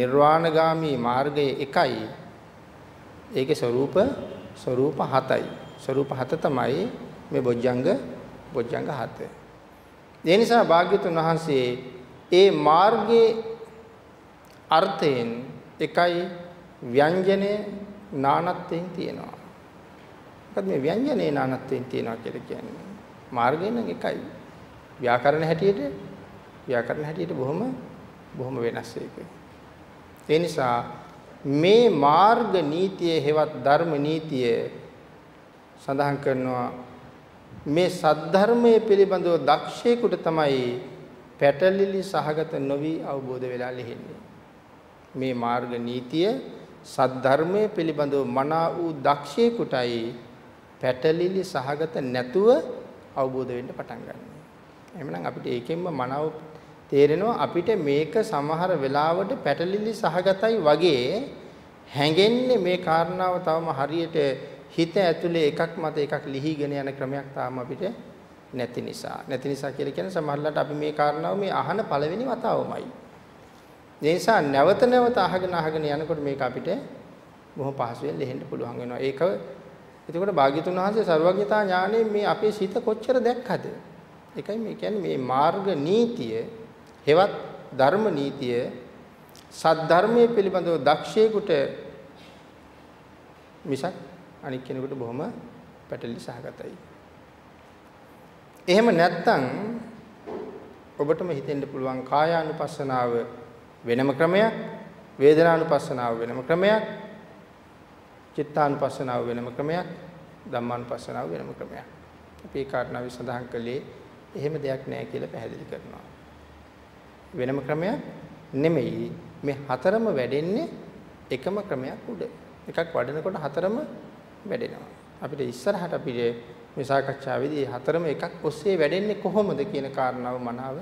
නිර්වාණගාමී මාර්ගය එකයි. ඒකේ ස්වરૂප ස්වરૂප හතයි. ස්වરૂප හත තමයි මේ බොජ්ජංග බොජ්ජංග හත. ඒ නිසා භාග්‍යතුන් වහන්සේ ඒ මාර්ගයේ අර්ථයෙන් එකයි ව්‍යංජනේ නානත්වයෙන් තියෙනවා. මොකද මේ ව්‍යංජනේ නානත්වයෙන් තියෙනවා කියලා කියන්නේ මාර්ගයෙන් එකයි. ව්‍යාකරණ හැටියට ව්‍යාකරණ හැටියට බොහොම බොහොම වෙනස් ඒකේ. ඒ නිසා මේ මාර්ග නීතිය හෙවත් ධර්ම නීතිය සඳහන් කරනවා මේ සද්ධර්මයේ පිළිබඳව දක්ෂයෙකුට තමයි පැටලිලි සහගත නොවි අවබෝධ වෙලා ලෙහෙන්නේ. මේ මාර්ග නීතිය සද්ධර්මයේ පිළිබඳව මනා වූ දක්ෂයෙකුටයි පැටලිලි සහගත නැතුව අවබෝධ වෙන්න පටන් ගන්නවා. එහෙනම් අපිට ඒකෙන්ම මනාව තේරෙනවා අපිට මේක සමහර වෙලාවට පැටලිලි සහගතයි වගේ හැඟෙන්නේ මේ කාරණාව තවම හරියට හිත ඇතුලේ එකක් මත එකක් ලිහිගෙන යන ක්‍රමයක් තාම අපිට නැති නිසා. නැති නිසා කියලා කියන්නේ සමහරවිට අපි මේ කාරණාව මේ අහන පළවෙනි වතාවමයි. ඒ නිසා නැවත නැවත අහගෙන අහගෙන යනකොට මේක අපිට බොහොම පහසුවෙන් ලෙහෙන්න පුළුවන් වෙනවා. ඒක එතකොට භාග්‍යතුන් වහන්සේ ਸਰවඥතා ඥාණයෙන් මේ අපේ සිත කොච්චර දැක්කද? ඒකයි මේ කියන්නේ මේ මාර්ග නීතිය හෙවත් ධර්ම නීතිය සද්ධර්මයේ පිළිබඳව දක්ෂයෙකුට මිසක් අනික් කෙනෙකුට බොහොම පැටලි සහගතයි. එහෙම නැත්නම් ඔබටම හිතෙන්න පුළුවන් කායානුපස්සනාව වෙනම ක්‍රමයක්, වේදනානුපස්සනාව වෙනම ක්‍රමයක්, චිත්තානුපස්සනාව වෙනම ක්‍රමයක්, ධම්මානුපස්සනාව වෙනම ක්‍රමයක්. අපි ඒ කාරණාව සඳහන් කළේ එහෙම දෙයක් නැහැ කියලා පැහැදිලි කරනවා. වෙනම ක්‍රමයක් නෙමෙයි මේ හතරම වැඩෙන්නේ එකම ක්‍රමයක් උඩ. එකක් වඩනකොට හතරම වැඩෙනවා. අපිට ඉස්සරහට අපිට මේ සාකච්ඡාවේදී හතරම එකක් ඔස්සේ වැඩෙන්නේ කොහොමද කියන කාරණාව මනාව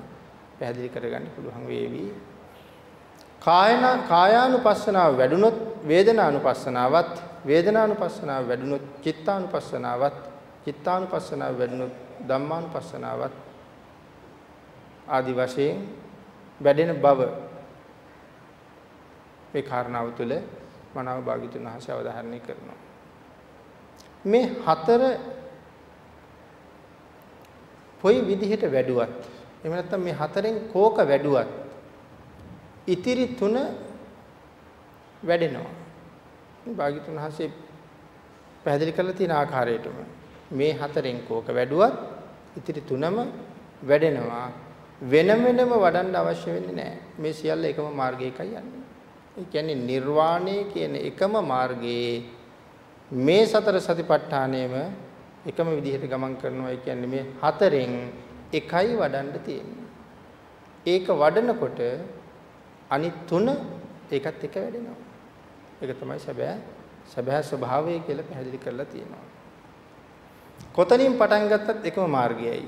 පැහැදිලි කරගන්න පුළුවන් වේවි. කායන කායානුපස්සනාව වැඩුණොත් වේදනානුපස්සනාවත් වේදනානුපස්සනාව වැඩුණොත් චිත්තානුපස්සනාවත් චිත්තානුපස්සනාව වැඩුණොත් ධම්මානුපස්සනාවත් ආදි වශයෙන් වැඩෙන බව මේ කාරණාව තුළ මනාව භාග්‍යතුන් වහන්සේ අවධාරණය කරනවා. මේ හතර කොයි විදිහට වැඩුවත් එහෙම නැත්නම් මේ හතරෙන් කෝක වැඩුවත් ඉතිරි තුන වැඩෙනවා. භාග්‍යතුන් වහන්සේ පැහැදිලි කරලා තියෙන ආකාරයටම මේ හතරෙන් කෝක වැඩුවත් ඉතිරි තුනම වැඩෙනවා. වෙන වෙනම වඩන්න අවශ්‍ය වෙන්නේ නැහැ. මේ සියල්ල එකම මාර්ගයකයි යන්නේ. ඒ කියන්නේ නිර්වාණය කියන එකම මාර්ගයේ මේ සතර සතිපට්ඨානයම එකම විදිහට ගමන් කරනවා. ඒ කියන්නේ මේ හතරෙන් එකයි වඩන්න තියෙන්නේ. ඒක වඩනකොට අනිත් තුන ඒකත් එක වැඩෙනවා. ඒක තමයි සැබෑ සැබෑ ස්වභාවය කියලා පැහැදිලි කරලා තියෙනවා. කොතනින් පටන් ගත්තත් එකම මාර්ගයයි.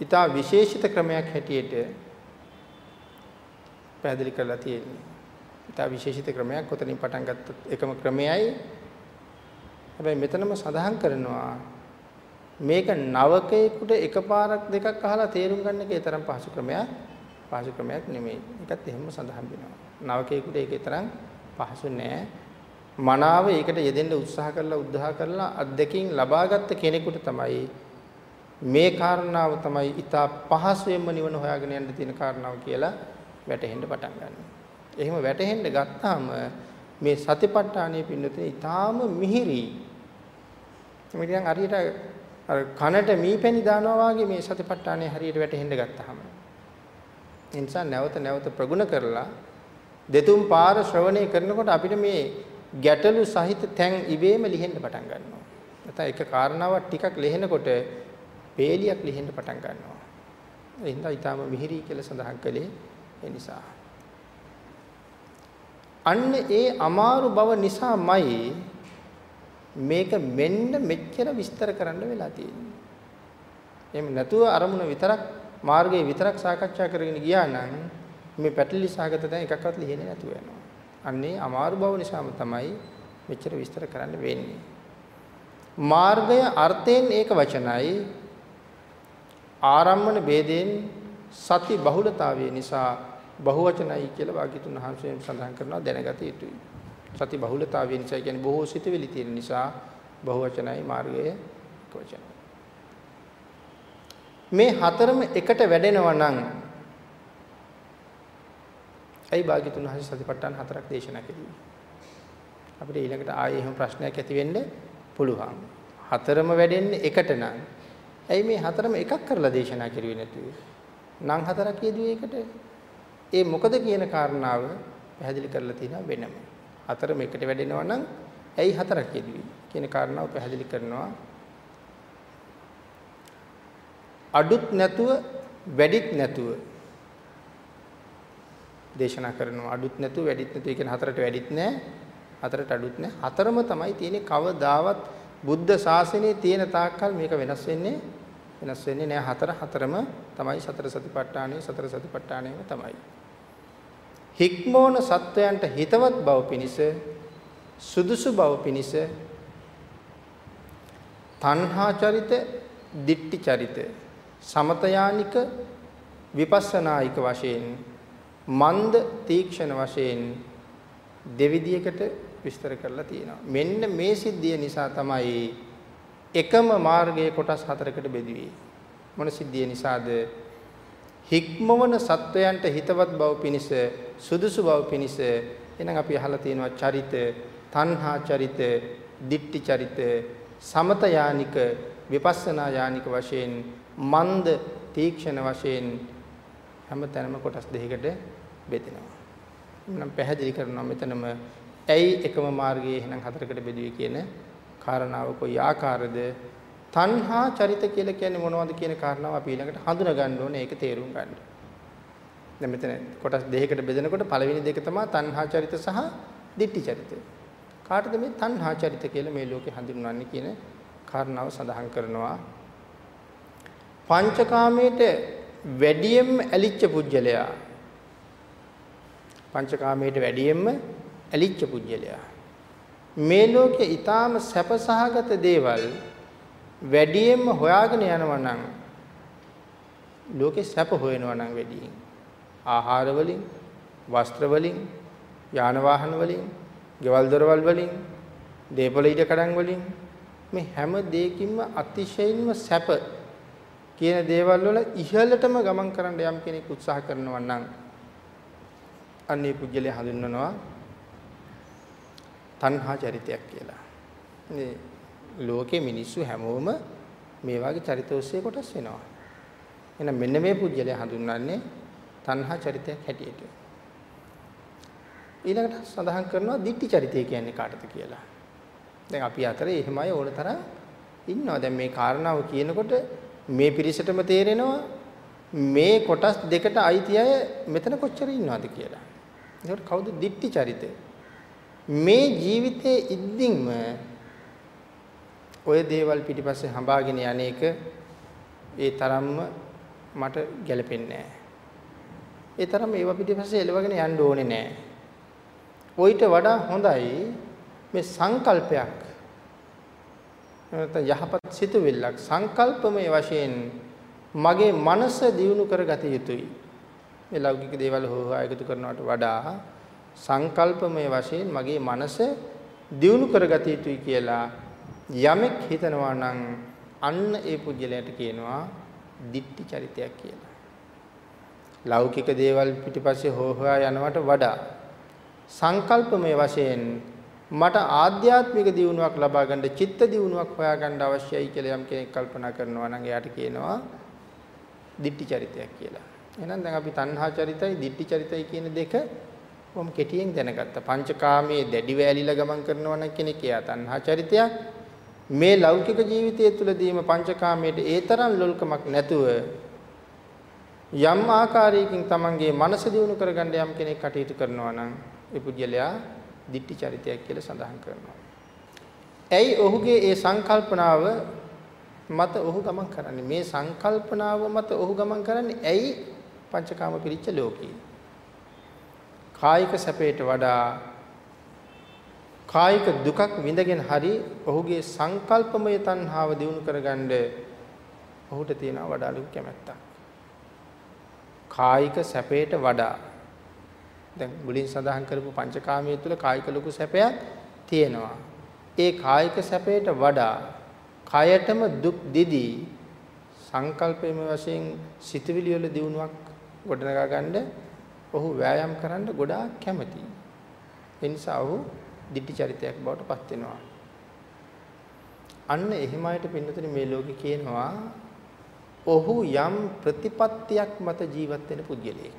ඊටා විශේෂිත ක්‍රමයක් හැටියට පැහැදිලි කරලා තියෙන්නේ. ඊටා විශේෂිත ක්‍රමයක් කොතනින් පටන් ගත්තත් එකම ක්‍රමයයි. හැබැයි මෙතනම සඳහන් කරනවා මේක නවකයෙකුට එකපාරක් දෙකක් අහලා තේරුම් ගන්න එකේ තරම් පහසු ක්‍රමයක් පහසු ක්‍රමයක් නෙමෙයි. ඒකත් එහෙම සඳහන් වෙනවා. නවකයෙකුට ඒකේ තරම් පහසු නෑ. මනාව ඒකට යෙදෙන්න උත්සාහ කරලා උද්දාහ කරලා අත්දැකීම් ලබාගත් කෙනෙකුට තමයි මේ කාරණාව තමයි ඊට පහසුවෙන්ම නිවන හොයාගෙන යන්න තියෙන කාරණාව කියලා වැටහෙන්න පටන් ගන්නවා. එහෙම වැටහෙන්න ගත්තාම මේ සතිපට්ඨානයේ පින්නතේ ඊටාම මිහිරි. මේ නිකන් හරියට අර කනට මීපැණි දානවා වගේ මේ සතිපට්ඨානයේ හරියට වැටහෙන්න ගත්තාම. ඒ නිසා නැවත නැවත ප්‍රගුණ කරලා දෙතුන් පාර ශ්‍රවණය කරනකොට අපිට මේ ගැටලු සහිත තැන් ඉබේම ලිහෙන්න පටන් ගන්නවා. නැත්නම් එක කාරණාවක් ටිකක් ලිහෙනකොට පේලියක් ලිහෙන්න පටන් ගන්නවා. ඒ හින්දා ඊටාම මිහිරි කියලා සඳහන් කළේ ඒ නිසා. අන්න ඒ අමාරු බව නිසාමයි මේක මෙන්න මෙච්චර විස්තර කරන්න වෙලා තියෙන්නේ. එහෙම නැතුව අරමුණ විතරක් මාර්ගයේ විතරක් සාකච්ඡා කරගෙන ගියා නම් මේ පැටලි සාගත දැන් එකක්වත් ලිහෙන්නේ නැතුව යනවා. අන්නේ අමාරු බව නිසාම තමයි මෙච්චර විස්තර කරන්න වෙන්නේ. මාර්ගය අර්ථයෙන් ඒක වචනයි ආරම්මන ભેදයෙන් සති බහුලතාවය නිසා බහුවචනයි කියලා වාග්යතුන් වහන්සේ සඳහන් කරනවා දැනගත යුතුයි. සති බහුලතාවය නිසා කියන්නේ බොහෝ සිතවිලි තියෙන නිසා බහුවචනයි මාර්ගයේ වචන. මේ හතරම එකට වැඩෙනවා නම් ඇයි වාග්යතුන් වහන්සේ සතිපට්ඨාන හතරක් දේශනා කළේ? අපිට ඊළඟට ආයේ එහෙම ප්‍රශ්නයක් ඇති වෙන්න පුළුවන්. හතරම වැඩෙන්නේ එකට නම්. ඇයි මේ හතරම එකක් කරලා දේශනා කරුවේ නැතුව? නම් හතරක් යෙදුවේ එකට. ඒ මොකද කියන කාරණාව පැහැදිලි කරලා තියෙනවා වෙනම. හතරම එකට වැඩෙනවා නම් ඇයි හතරක් යෙදුවේ කියන කාරණාව පැහැදිලි කරනවා. අඩුත් නැතුව වැඩිත් නැතුව දේශනා කරනවා අඩුත් නැතුව වැඩිත් නැතුව කියන හතරට වැඩිත් නැහැ හතරට අඩුත් නැහැ හතරම තමයි තියෙන්නේ කවදාවත් බුද්ධ ශාසනයේ තියෙන තාක්කල් මේක වෙනස් වෙන්නේ වෙනස් වෙන්නේ නැහැ හතර හතරම තමයි සතර සතිපට්ඨානයේ සතර සතිපට්ඨානයම තමයි. හික්මෝන සත්වයන්ට හිතවත් බව පිණිස සුදුසු බව පිණිස තණ්හා චරිත, දිට්ටි චරිත, සමතයානික විපස්සනායික වශයෙන් මන්ද තීක්ෂණ වශයෙන් දෙවිදියකට විස්තර කරලා තියෙනවා. මෙන්න මේ සිද්ධිය නිසා තමයි එකම මාර්ගයේ කොටස් හතරකට බෙදුවේ. මොන සිද්ධිය නිසාද? හික්මවන සත්වයන්ට හිතවත් බව පිණිස සුදුසු බව පිණිස එහෙනම් අපි අහලා තියෙනවා චරිත, තණ්හා චරිත, දිට්ටි චරිත, සමත යානික, විපස්සනා යානික වශයෙන් මන්ද තීක්ෂණ වශයෙන් හැම තැනම කොටස් දෙකකට බෙදෙනවා. නම් පැහැදිලි කරනවා මෙතනම ඇයි එකම මාර්ගයේ එහෙනම් හතරකට බෙදුවේ කියන කාරණාව කොයි ආකාරද තණ්හා චරිත කියලා කියන්නේ මොනවද කියන කාරණාව අපි ඊළඟට හඳුනා ගන්න ඕනේ ඒක තේරුම් ගන්න. දැන් මෙතන කොටස් දෙකකට බෙදෙනකොට පළවෙනි දෙක තමයි තණ්හා චරිත සහ දිට්ඨි චරිත. කාටද මේ තණ්හා චරිත කියලා මේ ලෝකේ හඳුන්වන්නේ කියන කාරණාව සඳහන් කරනවා. පංචකාමයට වැඩියෙන්ම ඇලිච්ච පුජ්‍යලයා පංචකාමයට වැඩියෙන්ම ඇලිච්ච පුජ්‍යලයා. මේ ලෝකේ ඊටාම සැපසහගත දේවල් වැඩියෙන්ම හොයාගෙන යනවා නම් ලෝකේ සැප හොයනවා නම් වැඩියෙන් ආහාර වලින් වස්ත්‍ර වලින් යාන වාහන වලින් ගෙවල් දොරවල් වලින් දීපල ඊට කඩන් වලින් මේ හැම දෙයකින්ම අතිශයින්ම සැප කියන දේවල් වල ඉහළටම ගමන් කරන්න යම් කෙනෙක් උත්සාහ කරනවා නම් අන්නේ පුජ්‍යලේ හඳුන්වනවා තණ්හා චරිතයක් කියලා. මේ ලෝකේ මිනිස්සු හැමෝම මේ වගේ චරිත ඔස්සේ කොටස් වෙනවා. එහෙනම් මෙන්න මේ පුජ්‍යලේ හඳුන්වන්නේ තණ්හා චරිතයක් හැටියට. ඊළඟට සඳහන් කරනවා දිට්ඨි චරිතය කියන්නේ කාටද කියලා. දැන් අපි අතරේ එහෙමයි ඕන තරම් ඉන්නවා. දැන් මේ කාරණාව කියනකොට මේ පිරිසටම තේරෙනවා මේ කොටස් දෙකට අයිති අය මෙතන කොච්චර ඉන්නවද කියලා. ඒකට කවුද දිට්ටි චරිතය? මේ ජීවිතයේ ඉද්දින්ම ඔය දේවල් පිටිපස්සේ හඹාගෙන යන්නේක ඒ තරම්ම මට ගැලපෙන්නේ නැහැ. ඒ තරම් ඒව පිටිපස්සේ එලවගෙන යන්න ඕනේ නැහැ. ඔయిత වඩා හොඳයි මේ සංකල්පයක් නැත්නම් යහපත් සිතුවිල්ලක් සංකල්පමය වශයෙන් මගේ මනස දියුණු කරගත යුතුයි. මේ ලෞකික දේවල් හොවා එකතු කරනවට වඩා සංකල්පමය වශයෙන් මගේ මනස දියුණු කරගත යුතුයි කියලා යමෙක් හිතනවා නම් අන්න ඒ පුජ්‍යලයට කියනවා දිට්ටි චරිතයක් කියලා. ලෞකික දේවල් පිටිපස්සේ හොවා යනවට වඩා සංකල්පමය වශයෙන් මට ආධ්‍යාත්මික දියුණුවක් ලබා ගන්න චිත්ත දියුණුවක් හොයාගන්න අවශ්‍යයි කියලා යම් කෙනෙක් කල්පනා කරනවා නම් එයාට කියනවා දිට්ටි චරිතයක් කියලා. එහෙනම් දැන් අපි තණ්හා චරිතයි දිට්ටි චරිතයි කියන දෙක කොහොම කෙටියෙන් දැනගත්තා. පංචකාමයේ දැඩි වැලිලා ගමන් කරනවා නම් කෙනෙක් එයා තණ්හා චරිතයක්. මේ ලෞකික ජීවිතය තුළදීම පංචකාමයේ ඒ තරම් ලොල්කමක් නැතුව යම් ආකාරයකින් තමන්ගේ මනස දියුණු කරගන්න යම් කෙනෙක් කටයුතු කරනවා නම් ඒ පුජ්‍යලයා දිට්ටි චරිතයක් කියලා සඳහන් කරනවා. ඇයි ඔහුගේ ඒ සංකල්පනාව මත ඔහු ගමන් කරන්නේ? මේ සංකල්පනාව මත ඔහු ගමන් කරන්නේ ඇයි පංචකාම පිරිච්ච ලෝකේ? කායික සැපයට වඩා කායික දුකක් විඳගෙන හරි ඔහුගේ සංකල්පමය තණ්හාව දිනු කරගන්න ඔහුට තියෙන වඩා ලොකු කැමැත්තක්. කායික සැපයට වඩා දැන් මුලින් සඳහන් කරපු පංචකාමයේ තුල කායික ලොකු සැපයක් තියෙනවා. ඒ කායික සැපයට වඩා කයටම දුක් දිදී සංකල්පයේම වශයෙන් සිතවිලි වල දියුණුවක් ගොඩනගා ගන්න ඔහු වෑයම් කරන්න ගොඩාක් කැමතියි. ඒ නිසා ඔහු ditthi චරිතයක් බවට පත් වෙනවා. අන්න එහෙම අයට පින්නතුනි මේ ලෝකේ කියනවා ඔහු යම් ප්‍රතිපත්තියක් මත ජීවත් වෙන පුද්ගලයෙක්.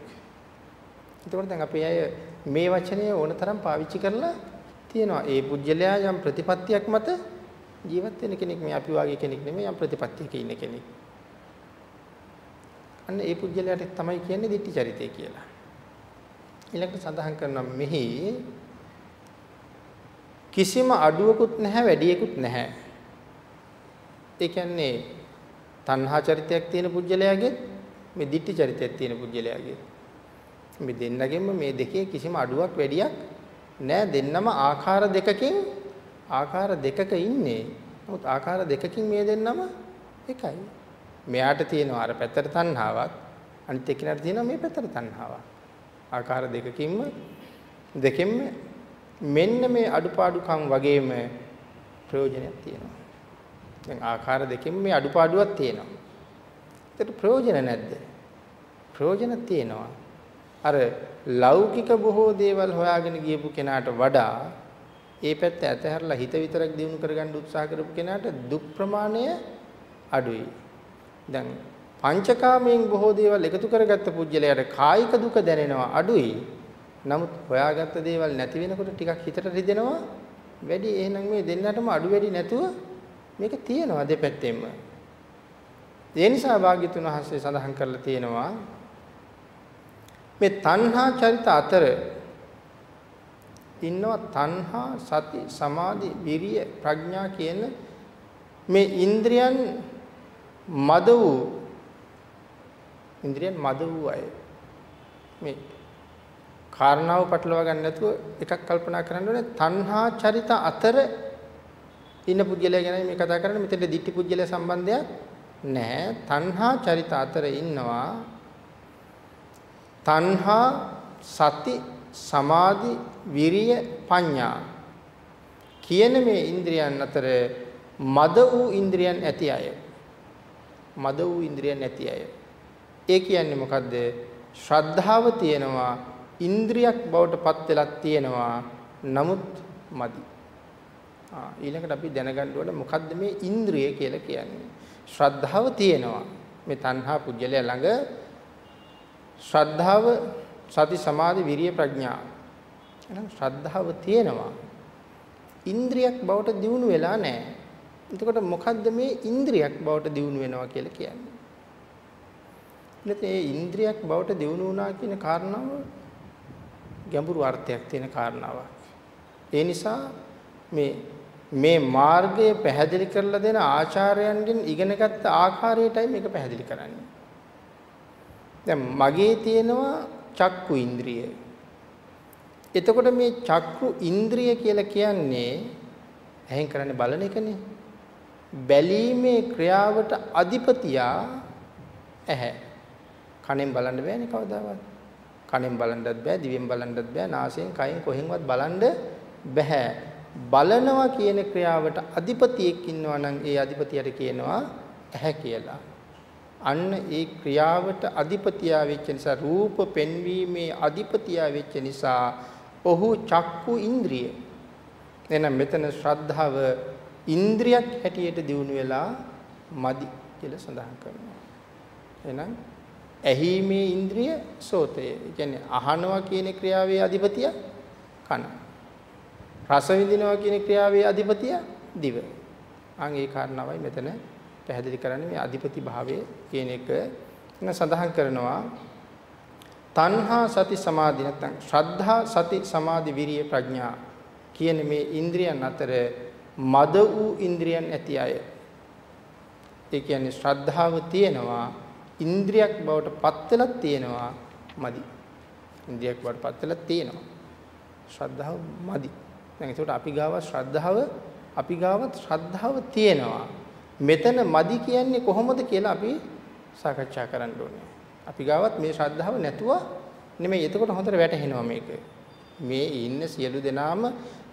එතකොට දැන් අපේ අය මේ වචනය ඕනතරම් පාවිච්චි කරලා තියෙනවා. ඒ පුජ්‍යලයා යම් ප්‍රතිපත්තියක් මත ජීවත් වෙන කෙනෙක් මේ අපි වාගේ කෙනෙක් නෙමෙයි යම් ප්‍රතිපත්තියක ඉන්න කෙනෙක්. අන්න ඒ පුජ්‍යලයාට තමයි කියන්නේ දිට්ඨි චරිතය කියලා. ඊළඟට සඳහන් කරනවා මෙහි කිසිම අඩුවකුත් නැහැ වැඩියකුත් නැහැ. ඒ කියන්නේ තණ්හා චරිතයක් තියෙන පුජ්‍යලයාගේ මේ දිට්ඨි චරිතයක් තියෙන පුජ්‍යලයාගේ මේ දෙන්නගෙම මේ දෙකේ කිසිම අඩුවක් වැඩියක් නෑ දෙන්නම ආකාර දෙකකින් ආකාර දෙකක ඉන්නේ. නමුත් ආකාර දෙකකින් මේ දෙන්නම එකයි. මෙයාට තියෙනවා අර පැත්තට තණ්හාවක් අනිත් එක්කෙනාට තියෙනවා මේ පැත්තට තණ්හාවක්. ආකාර දෙකකින්ම දෙකෙන්ම මෙන්න මේ අඩුපාඩුකම් වගේම ප්‍රයෝජනයක් තියෙනවා. දැන් ආකාර දෙකෙන් මේ අඩුපාඩුවක් තියෙනවා. ඒකට ප්‍රයෝජන නැද්ද? ප්‍රයෝජන තියෙනවා. අර ලෞකික බොහෝ දේවල් හොයාගෙන ගියපු කෙනාට වඩා ඒ පැත්ත ඇතහැරලා හිත විතරක් දිනු කරගන්න උත්සාහ කරපු කෙනාට දුක් ප්‍රමාණය අඩුයි. දැන් පංචකාමයෙන් බොහෝ දේවල් එකතු කරගත්ත පුජ්‍යලයට කායික දුක දැනෙනවා අඩුයි. නමුත් හොයාගත්ත දේවල් නැති වෙනකොට ටිකක් හිතට රිදෙනවා වැඩි. එහෙනම් මේ දෙන්නටම අඩු වැඩි නැතුව මේක තියෙනවා දෙපැත්තෙන්ම. ඒ නිසා භාග්‍යතුන් වහන්සේ සඳහන් කරලා තියෙනවා මේ තණ්හා චරිත අතර ඉන්නවා තණ්හා සති සමාධි විරිය ප්‍රඥා කියන මේ ඉන්ද්‍රියන් මද වූ ඉන්ද්‍රියන් මද වූ අය. මේ කාරණාව පටලවා ගන්න නැතුව එකක් කල්පනා කරන්න ඕනේ තණ්හා චරිත අතර ඉන්න පුද්ගලයා ගැන මේ කතා කරන්නේ. මෙතන දිට්ඨි පුද්ගලයා සම්බන්ධයක් නැහැ. තණ්හා චරිත අතර ඉන්නවා. තණ්හා සති සමාධි විරිය පඤ්ඤා කියන මේ ඉන්ද්‍රියන් අතර මද වූ ඉන්ද්‍රියන් ඇති අය. මද වූ ඉන්ද්‍රියන් ඇති අය. ඒ කියන්නේ මොකද්ද? ශ්‍රද්ධාව තියෙනවා ඉන්ද්‍රියක් බවට පත් වෙලක් තියෙනවා. නමුත් මදි. ආ ඊළඟට අපි දැනගන්න ඕනේ මොකද්ද මේ ඉන්ද්‍රිය කියලා කියන්නේ? ශ්‍රද්ධාව තියෙනවා. මේ තණ්හා පුජ්‍යලයා ළඟ ශ්‍රද්ධාව සති සමාධි විරිය ප්‍රඥා. එහෙනම් ශ්‍රද්ධාව තියෙනවා. ඉන්ද්‍රියක් බවට දියුණු වෙලා නැහැ. එතකොට මොකද්ද මේ ඉන්ද්‍රියක් බවට දියුණු වෙනවා කියලා කියන්නේ? නැත්නම් ඒ ඉන්ද්‍රියක් බවට දියුණු වුණා කියන කාරණාව ගැඹුරු අර්ථයක් තියෙන කාරණාවක් ඒ නිසා මේ මේ මාර්ගය පැහැදිලි කරලා දෙන ආචාර්යයන්ගෙන් ඉගෙනගත්ත ආකාරයටයි මේක පැහැදිලි කරන්නේ දැන් මගේ තියෙනවා චක්කු ඉන්ද්‍රිය. එතකොට මේ චක්කු ඉන්ද්‍රිය කියලා කියන්නේ ඇහෙන් කරන්නේ බලන එකනේ. බැලීමේ ක්‍රියාවට අධිපතියා ඇහැ. කනෙන් බලන්න බෑනේ කවදාවත්. කනෙන් බලන්නත් බෑ, දිවෙන් බලන්නත් බෑ, නාසයෙන්, කයෙන් කොහෙන්වත් බලන්න බෑ. බලනවා කියන ක්‍රියාවට අධිපතියෙක් ඉන්නවා නම් ඒ අධිපතියට කියනවා ඇහැ කියලා. අන්න ඒ ක්‍රියාවට අධිපතියා වෙච්ච නිසා රූප පෙන්වීමේ අධිපතියා වෙච්ච නිසා ඔහු චක්කු ඉන්ද්‍රිය. එහෙනම් මෙතන ශ්‍රද්ධාව ඉන්ද්‍රියක් හැටියට දිනු වෙලා මදි කියලා සඳහන් කරනවා. එහෙනම් ඇහිීමේ ඉන්ද්‍රිය සෝතය. ඒ කියන්නේ අහනවා කියන ක්‍රියාවේ අධිපතිය කන. රස විඳිනවා කියන ක්‍රියාවේ අධිපතිය දිව. අන් ඒ කාරණාවයි මෙතන පැහැදිලි කරන්නේ මේ අධිපති භාවය කියන එක සඳහන් කරනවා තණ්හා සති සමාධි නැත්නම් ශ්‍රද්ධා සති සමාධි විරිය ප්‍රඥා කියන මේ ඉන්ද්‍රියන් අතර මද වූ ඉන්ද්‍රියන් ඇති අය ඒ කියන්නේ ශ්‍රද්ධාව තියෙනවා ඉන්ද්‍රියක් බවට පත් වෙලක් තියෙනවා මදි. ඉන්ද්‍රියක් බවට පත් වෙලක් තියෙනවා. ශ්‍රද්ධාව මදි. දැන් ඒකට අපි ගාව ශ්‍රද්ධාව අපි ගාවත් ශ්‍රද්ධාව තියෙනවා. මෙතන මදි කියන්නේ කොහොමද කියලා අපි සාකච්ඡා කරන්න ඕනේ. අපි ගාවත් මේ ශ්‍රද්ධාව නැතුව නෙමෙයි. එතකොට හොඳට වැටහෙනවා මේක. මේ ඉන්න සියලු දෙනාම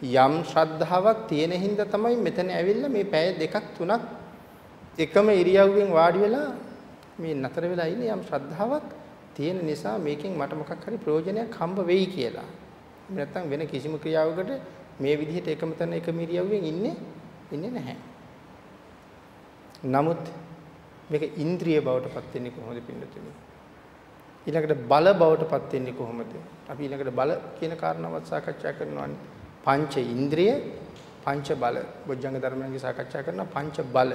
යම් ශ්‍රද්ධාවක් තියෙන හින්දා තමයි මෙතන ඇවිල්ලා මේ පැය දෙකක් තුනක් එකම ඉරියව්වෙන් වාඩි වෙලා මේ නතර වෙලා ඉන්නේ යම් ශ්‍රද්ධාවක් තියෙන නිසා මේකෙන් මට මොකක් හරි ප්‍රයෝජනයක් හම්බ වෙයි කියලා. නැත්තම් වෙන කිසිම ක්‍රියාවකට මේ විදිහට එකම තැන එකම ඉරියව්වෙන් ඉන්නේ ඉන්නේ නැහැ. නමුත් මේක ඉන්ද්‍රිය බවට පත් වෙන්නේ කොහොමද පින්නතුනි? ඊළඟට බල බවට පත් වෙන්නේ කොහොමද? අපි ඊළඟට බල කියන කාරණාවත් සාකච්ඡා කරනවානේ. පංච ඉන්ද්‍රිය, පංච බල. බොජ්ජංග ධර්මයන්ගේ සාකච්ඡා කරන පංච බල.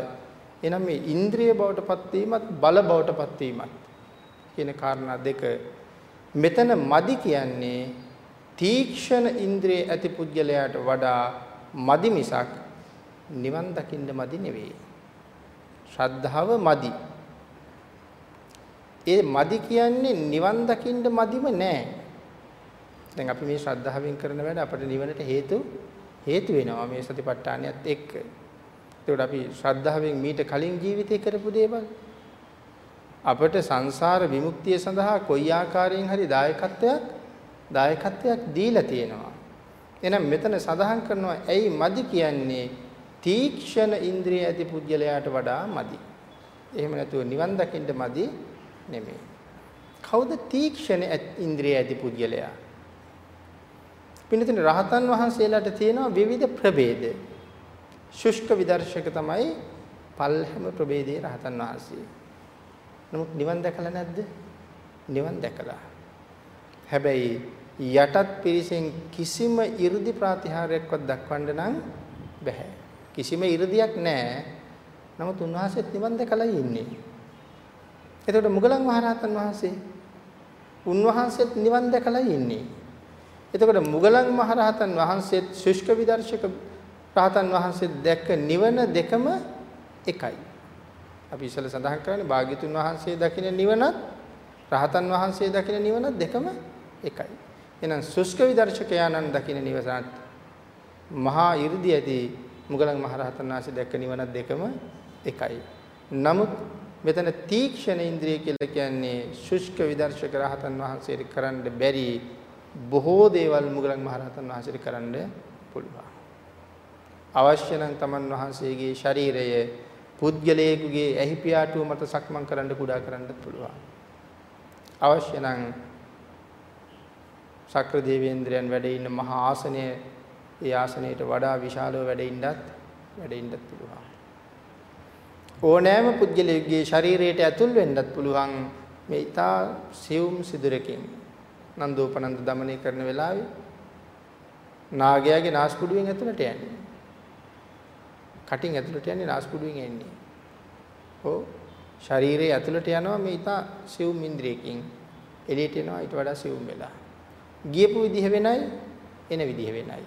එහෙනම් මේ ඉන්ද්‍රිය බවට පත් වීමත් බල බවට පත් වීමත් කියන කාරණා දෙක මෙතන මදි කියන්නේ තීක්ෂණ ඉන්ද්‍රිය ඇති පුද්ගලයාට වඩා මදි මිසක් නිවන් දකින්න මදි නෙවෙයි. ශ්‍රද්ධාව මදි. ඒ මදි කියන්නේ නිවන් දකින්න මදිම නෑ. දැන් අපි මේ ශ්‍රද්ධාවෙන් කරන වැඩ අපට නිවනට හේතු හේතු වෙනවා මේ සතිපට්ඨානියත් එක්ක. ඒකට අපි ශ්‍රද්ධාවෙන් මීට කලින් ජීවිතේ කරපු දේවල් අපට සංසාර විමුක්තිය සඳහා කොයි ආකාරයෙන් හරි දායකත්වයක් දායකත්වයක් දීලා තියෙනවා. එහෙනම් මෙතන සඳහන් කරනවා ඇයි මදි කියන්නේ තීක්ෂණ ඉන්ද්‍රිය ඇති පුද්ගලයාට වඩා මදි. එහෙම නැතුව නිවන් දකින්න මදි නෙමෙයි. කවුද තීක්ෂණ ඉන්ද්‍රිය ඇති පුද්ගලයා? පින්නතින රහතන් වහන්සේලාට තියෙනවා විවිධ ප්‍රභේද. ශුෂ්ක විදර්ශක තමයි පල්හැම ප්‍රභේදයේ රහතන් වහන්සේ. නමුත් නිවන් දැකලා නැද්ද? නිවන් දැකලා. හැබැයි යටත් පිරිසෙන් කිසිම 이르දි ප්‍රතිහාරයක්වත් දක්වන්න නම් බෑ. කිසිම 이르දියක් නැහැ. නමුත් උන්වහන්සේත් නිවන් දැකලා ඉන්නේ. එතකොට මුගලන් මහරහතන් වහන්සේ උන්වහන්සේත් නිවන් දැකලා ඉන්නේ. එතකොට මුගලන් මහරහතන් වහන්සේත් ශුෂ්ක විදර්ශක රහතන් වහන්සේ දැක්ක නිවන දෙකම එකයි. අපි ඉස්සෙල්ලා සඳහන් කරන්නේ භාග්‍යතුන් වහන්සේ දකින නිවනත් රහතන් වහන්සේ දකින නිවනත් දෙකම එකයි. එහෙනම් ශුෂ්ක විදර්ශකයාණන් දකින නිවසත් මහා 이르දි ඇති මුගලන් මහරහතන් වහන්සේ දැක්ක නිවනත් දෙකම එකයි. නමුත් මෙතන තීක්ෂණ ඉන්ද්‍රිය කියලා කියන්නේ ශුෂ්ක විදර්ශක රහතන් වහන්සේට කරන්න බැරි බොහෝ දේවල් මුගලන් මහරහතන් වහන්සේට කරන්න පුළුවන්. අවශ්‍ය නම් තමන් වහන්සේගේ ශරීරය පුද්ගලයෙකුගේ ඇහි පියාටුව මත සක්මන් කරන්න කුඩා කරන්න පුළුවන්. අවශ්‍ය නම් ශක්‍ර දේවේන්ද්‍රයන් වැඩ ඉන්න මහා ආසනය ඒ ආසනයට වඩා විශාලව වැඩ ඉන්නත් වැඩ ඉන්නත් පුළුවන්. ඕනෑම පුද්ගලයෙකුගේ ශරීරයට ඇතුල් වෙන්නත් පුළුවන් මේ ඊතා සියුම් සිදුරකින් නන්දෝපනන්ද দমনය කරන වෙලාවේ නාගයාගේ නාස්පුඩුවෙන් ඇතුළට යන්නේ. කටින් ඇතුළට යන්නේ නාස්පුඩුවෙන් එන්නේ. ඔව් ශරීරයේ ඇතුළට යනවා මේ ඊතා සියුම් ඉන්ද්‍රියකින් එළියට එනවා ඊට වඩා සියුම් වෙලා. ගියපු විදිහ වෙනයි එන විදිහ වෙනයි.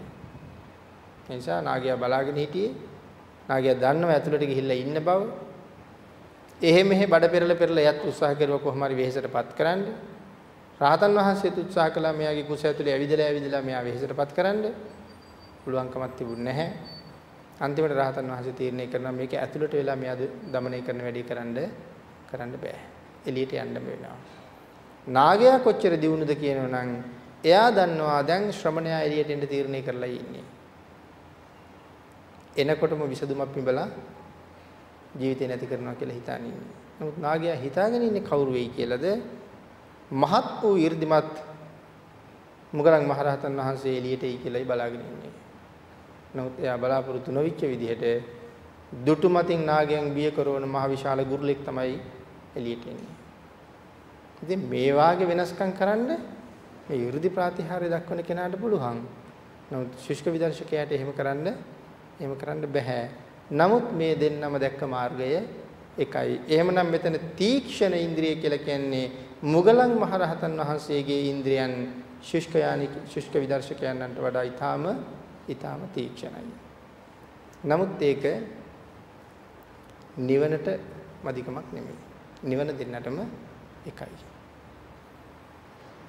ඒ නිසා නාගයා බලාගෙන හිටියේ නාගයා දන්නව ඇතුළට ගිහිල්ලා ඉන්න බව. එහෙ මෙහෙ බඩ පෙරල පෙරල යත් උත්සාහ කරුවා කොහොම හරි වෙහෙසටපත් කරන්න. රාතන් වහන්සේත් උත්සාහ කළා මෙයාගේ කුස ඇතුලේ ඇවිදලා ඇවිදලා මෙයා වෙහෙසටපත් කරන්න. පුළුවන්කමක් තිබුණ නැහැ. අන්තිමට රහතන් වහන්සේ තීරණය කරනවා මේක ඇතුළට වෙලා මෙයා දමනය කරන වැඩේ කරන්න කරන්න බෑ. එළියට යන්න වෙනවා. නාගයා කොච්චර දියුණුද කියනවනම් එයා දන්නවා දැන් ශ්‍රමණයා එළියට එන්න තීරණය කරලා ඉන්නේ. එනකොටම විසඳුමක් පිඹලා ජීවිතේ නැති කරනවා කියලා හිතාන ඉන්නේ. නමුත් නාගයා හිතාගෙන ඉන්නේ කවුරු වෙයි කියලාද? මහත් වූ 이르දිමත් මුගලන් මහරහතන් වහන්සේ එළියටයි කියලායි බලාගෙන ඉන්නේ. නමුත් එයා බලාපොරොත්තු නොවිච්ච විදිහට දුටු මතින් නාගයන් බිය කරන මහ විශාල ගුරුලෙක් තමයි එළියට එන්නේ. ඉතින් මේ වාගේ වෙනස්කම් කරන්න මේ 이르දි ප්‍රාතිහාර්ය දක්වන කෙනාට පුළුවන්. නමුත් ශුෂ්ක විදර්ශකයාට එහෙම කරන්න එහෙම කරන්න බෑ. නමුත් මේ දෙන්නම දැක්ක මාර්ගය එකයි. එහෙමනම් මෙතන තීක්ෂණ ඉන්ද්‍රිය කියලා කියන්නේ මුගලන් මහරහතන් වහන්සේගේ ඉන්ද්‍රියන් ශුෂ්කයානි ශුෂ්ක විදර්ශකයන්ට වඩා ඊටාම ඊටාම තීක්ෂණයි. නමුත් ඒක නිවනට මදිකමක් නෙමෙයි. නිවන දෙන්නටම එකයි.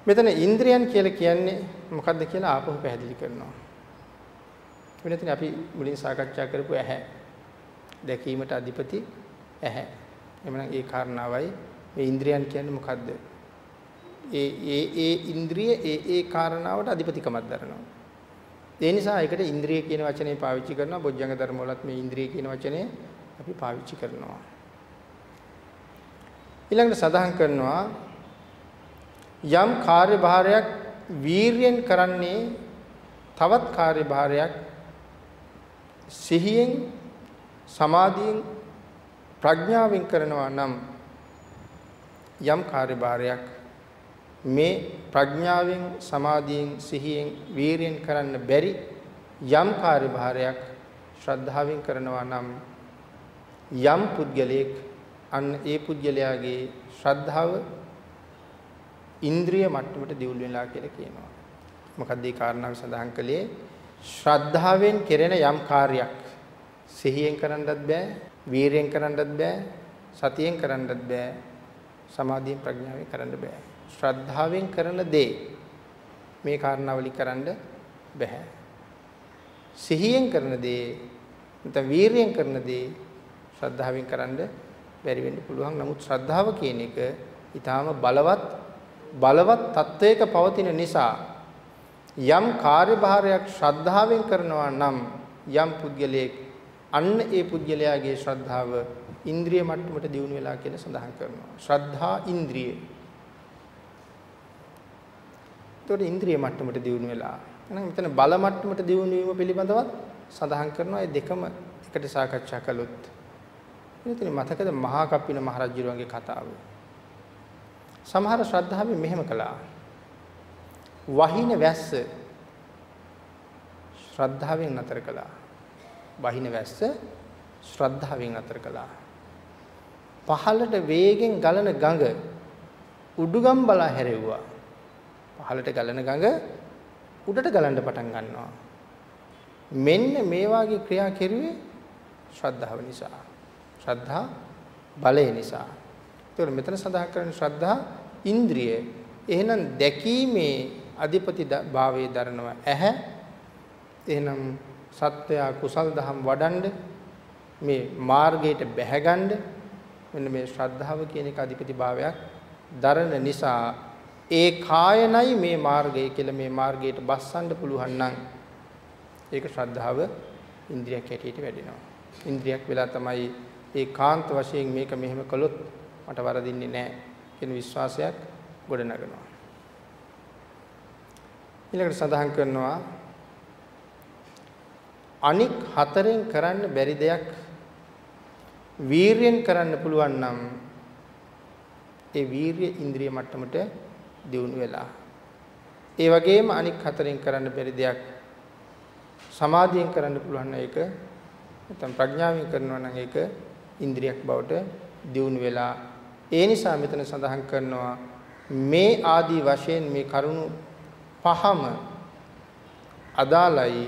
මෙතන ඉන්ද්‍රියන් කියලා කියන්නේ මොකක්ද කියලා ආපහු පැහැදිලි කරනවා. වෙනතන අපි මුලින් සාකච්ඡා කරපු ඇහැ දැකීමට අධිපති ඇහැ. එhmenan ඒ කාරණාවයි මේ ඉන්ද්‍රියන් කියන්නේ මොකද්ද? ඒ ඒ ඒ ඉන්ද්‍රිය ඒ ඒ කාරණාවට අධිපතිකමක් දරනවා. ඒ නිසා ඒකට ඉන්ද්‍රිය කියන වචනේ පාවිච්චි කරනවා. බොජ්ජංග ධර්ම වලත් මේ ඉන්ද්‍රිය කියන වචනේ අපි පාවිච්චි කරනවා. ඊළඟට සඳහන් කරනවා යම් කාර්යභාරයක් වීරියෙන් කරන්නේ තවත් කාර්යභාරයක් සිහියෙන් සමාධියෙන් ප්‍රඥාවෙන් කරනවා නම් යම් කාර්යභාරයක් මේ ප්‍රඥාවෙන් සමාධියෙන් සිහියෙන් වීරියෙන් කරන්න බැරි යම් කාර්යභාරයක් ශ්‍රද්ධාවෙන් කරනවා නම් යම් පුද්ගලයෙක් අන්න ඒ පුද්ගලයාගේ ශ්‍රද්ධාව ඉන්ද්‍රිය මට්ටමට දියුණු වෙලා කියලා කියනවා. මොකක්ද මේ කාරණාව සඳහන් කළේ? ශ්‍රද්ධාවෙන් කෙරෙන යම් කාර්යයක් සිහියෙන් කරන්නත් බෑ, වීරියෙන් කරන්නත් බෑ, සතියෙන් කරන්නත් බෑ, සමාධියෙන් ප්‍රඥාවෙන් කරන්න බෑ. ශ්‍රද්ධාවෙන් කරන දේ මේ කාරණාවලි කරන්න බෑ. සිහියෙන් කරන දේ නැත්නම් වීරියෙන් කරන දේ ශ්‍රද්ධාවෙන් කරන්න බැරි වෙන්න පුළුවන්. නමුත් ශ්‍රද්ධාව කියන එක ඊටාම බලවත් බලවත් තත්වයක පවතින නිසා යම් කාර්යභාරයක් ශ්‍රද්ධාවෙන් කරනවා නම් යම් පුද්ගලයෙක් අන්න ඒ පුද්ගලයාගේ ශ්‍රද්ධාව ඉන්ද්‍රිය මට්ටමට දියුණු වෙලා කියලා සඳහන් කරනවා. ශ්‍රද්ධා ඉන්ද්‍රිය. ඒතකොට ඉන්ද්‍රිය මට්ටමට දියුණු වෙලා. එහෙනම් මෙතන බල මට්ටමට දියුණු වීම පිළිබඳවත් සඳහන් කරනවා. ඒ දෙකම එකට සාකච්ඡා කළොත්. ඉතින් මතකද මහා කප්පින මහරජුරුවන්ගේ කතාව. සමහර ශ්‍රද්ධාවෙන් මෙහෙම කළා. වහින වැස්ස ශ්‍රද්ධාවෙන් නතර කළා. වහින වැස්ස ශ්‍රද්ධාවෙන් නතර කළා. පහළට වේගෙන් ගලන ගඟ උඩුගම් බලා හැරෙව්වා. පහළට ගලන ගඟ උඩට ගලන්න පටන් ගන්නවා. මෙන්න මේ වාගේ ක්‍රියා කෙරුවේ ශ්‍රද්ධාව නිසා. ශ්‍රද්ධා බලය නිසා. ඒතකොට මෙතන සඳහන් කරන්නේ ශ්‍රද්ධා ඉන්ද්‍රිය. එහෙනම් දැකීමේ අධිපති භාවයේ දරනවා ඇහැ. එහෙනම් සත්වයා කුසල් දහම් වඩන්ඩ මේ මාර්ගයට බැහැගන්න මෙන්න මේ ශ්‍රද්ධාව කියන එක අධිපති භාවයක් දරන නිසා ඒ කායනයි මේ මාර්ගය කියලා මේ මාර්ගයට බස්සන්න පුළුවන් නම් ඒක ශ්‍රද්ධාව ඉන්ද්‍රියක් හැටියට වැඩෙනවා. ඉන්ද්‍රියක් වෙලා තමයි ඒකාන්ත වශයෙන් මේක මෙහෙම කළොත් මට වරදින්නේ නැහැ කියන විශ්වාසයක් ගොඩනගනවා. ඊළඟට සඳහන් කරනවා අනික් හතරෙන් කරන්න බැරි දෙයක් වීරියෙන් කරන්න පුළුවන් නම් ඒ වීරිය ඉන්ද්‍රිය මට්ටමට දියුණු වෙලා. ඒ වගේම අනික් හතරෙන් කරන්න බැරි දෙයක් සමාධියෙන් කරන්න පුළුවන් නම් ඒක නැත්නම් ප්‍රඥාවෙන් කරනවා නම් ඒක ඉන්ද්‍රියක් බවට දියුණු වෙලා ඒ නිසා මෙතන සඳහන් කරනවා මේ ආදී වශයෙන් මේ කරුණු පහම අදාළයි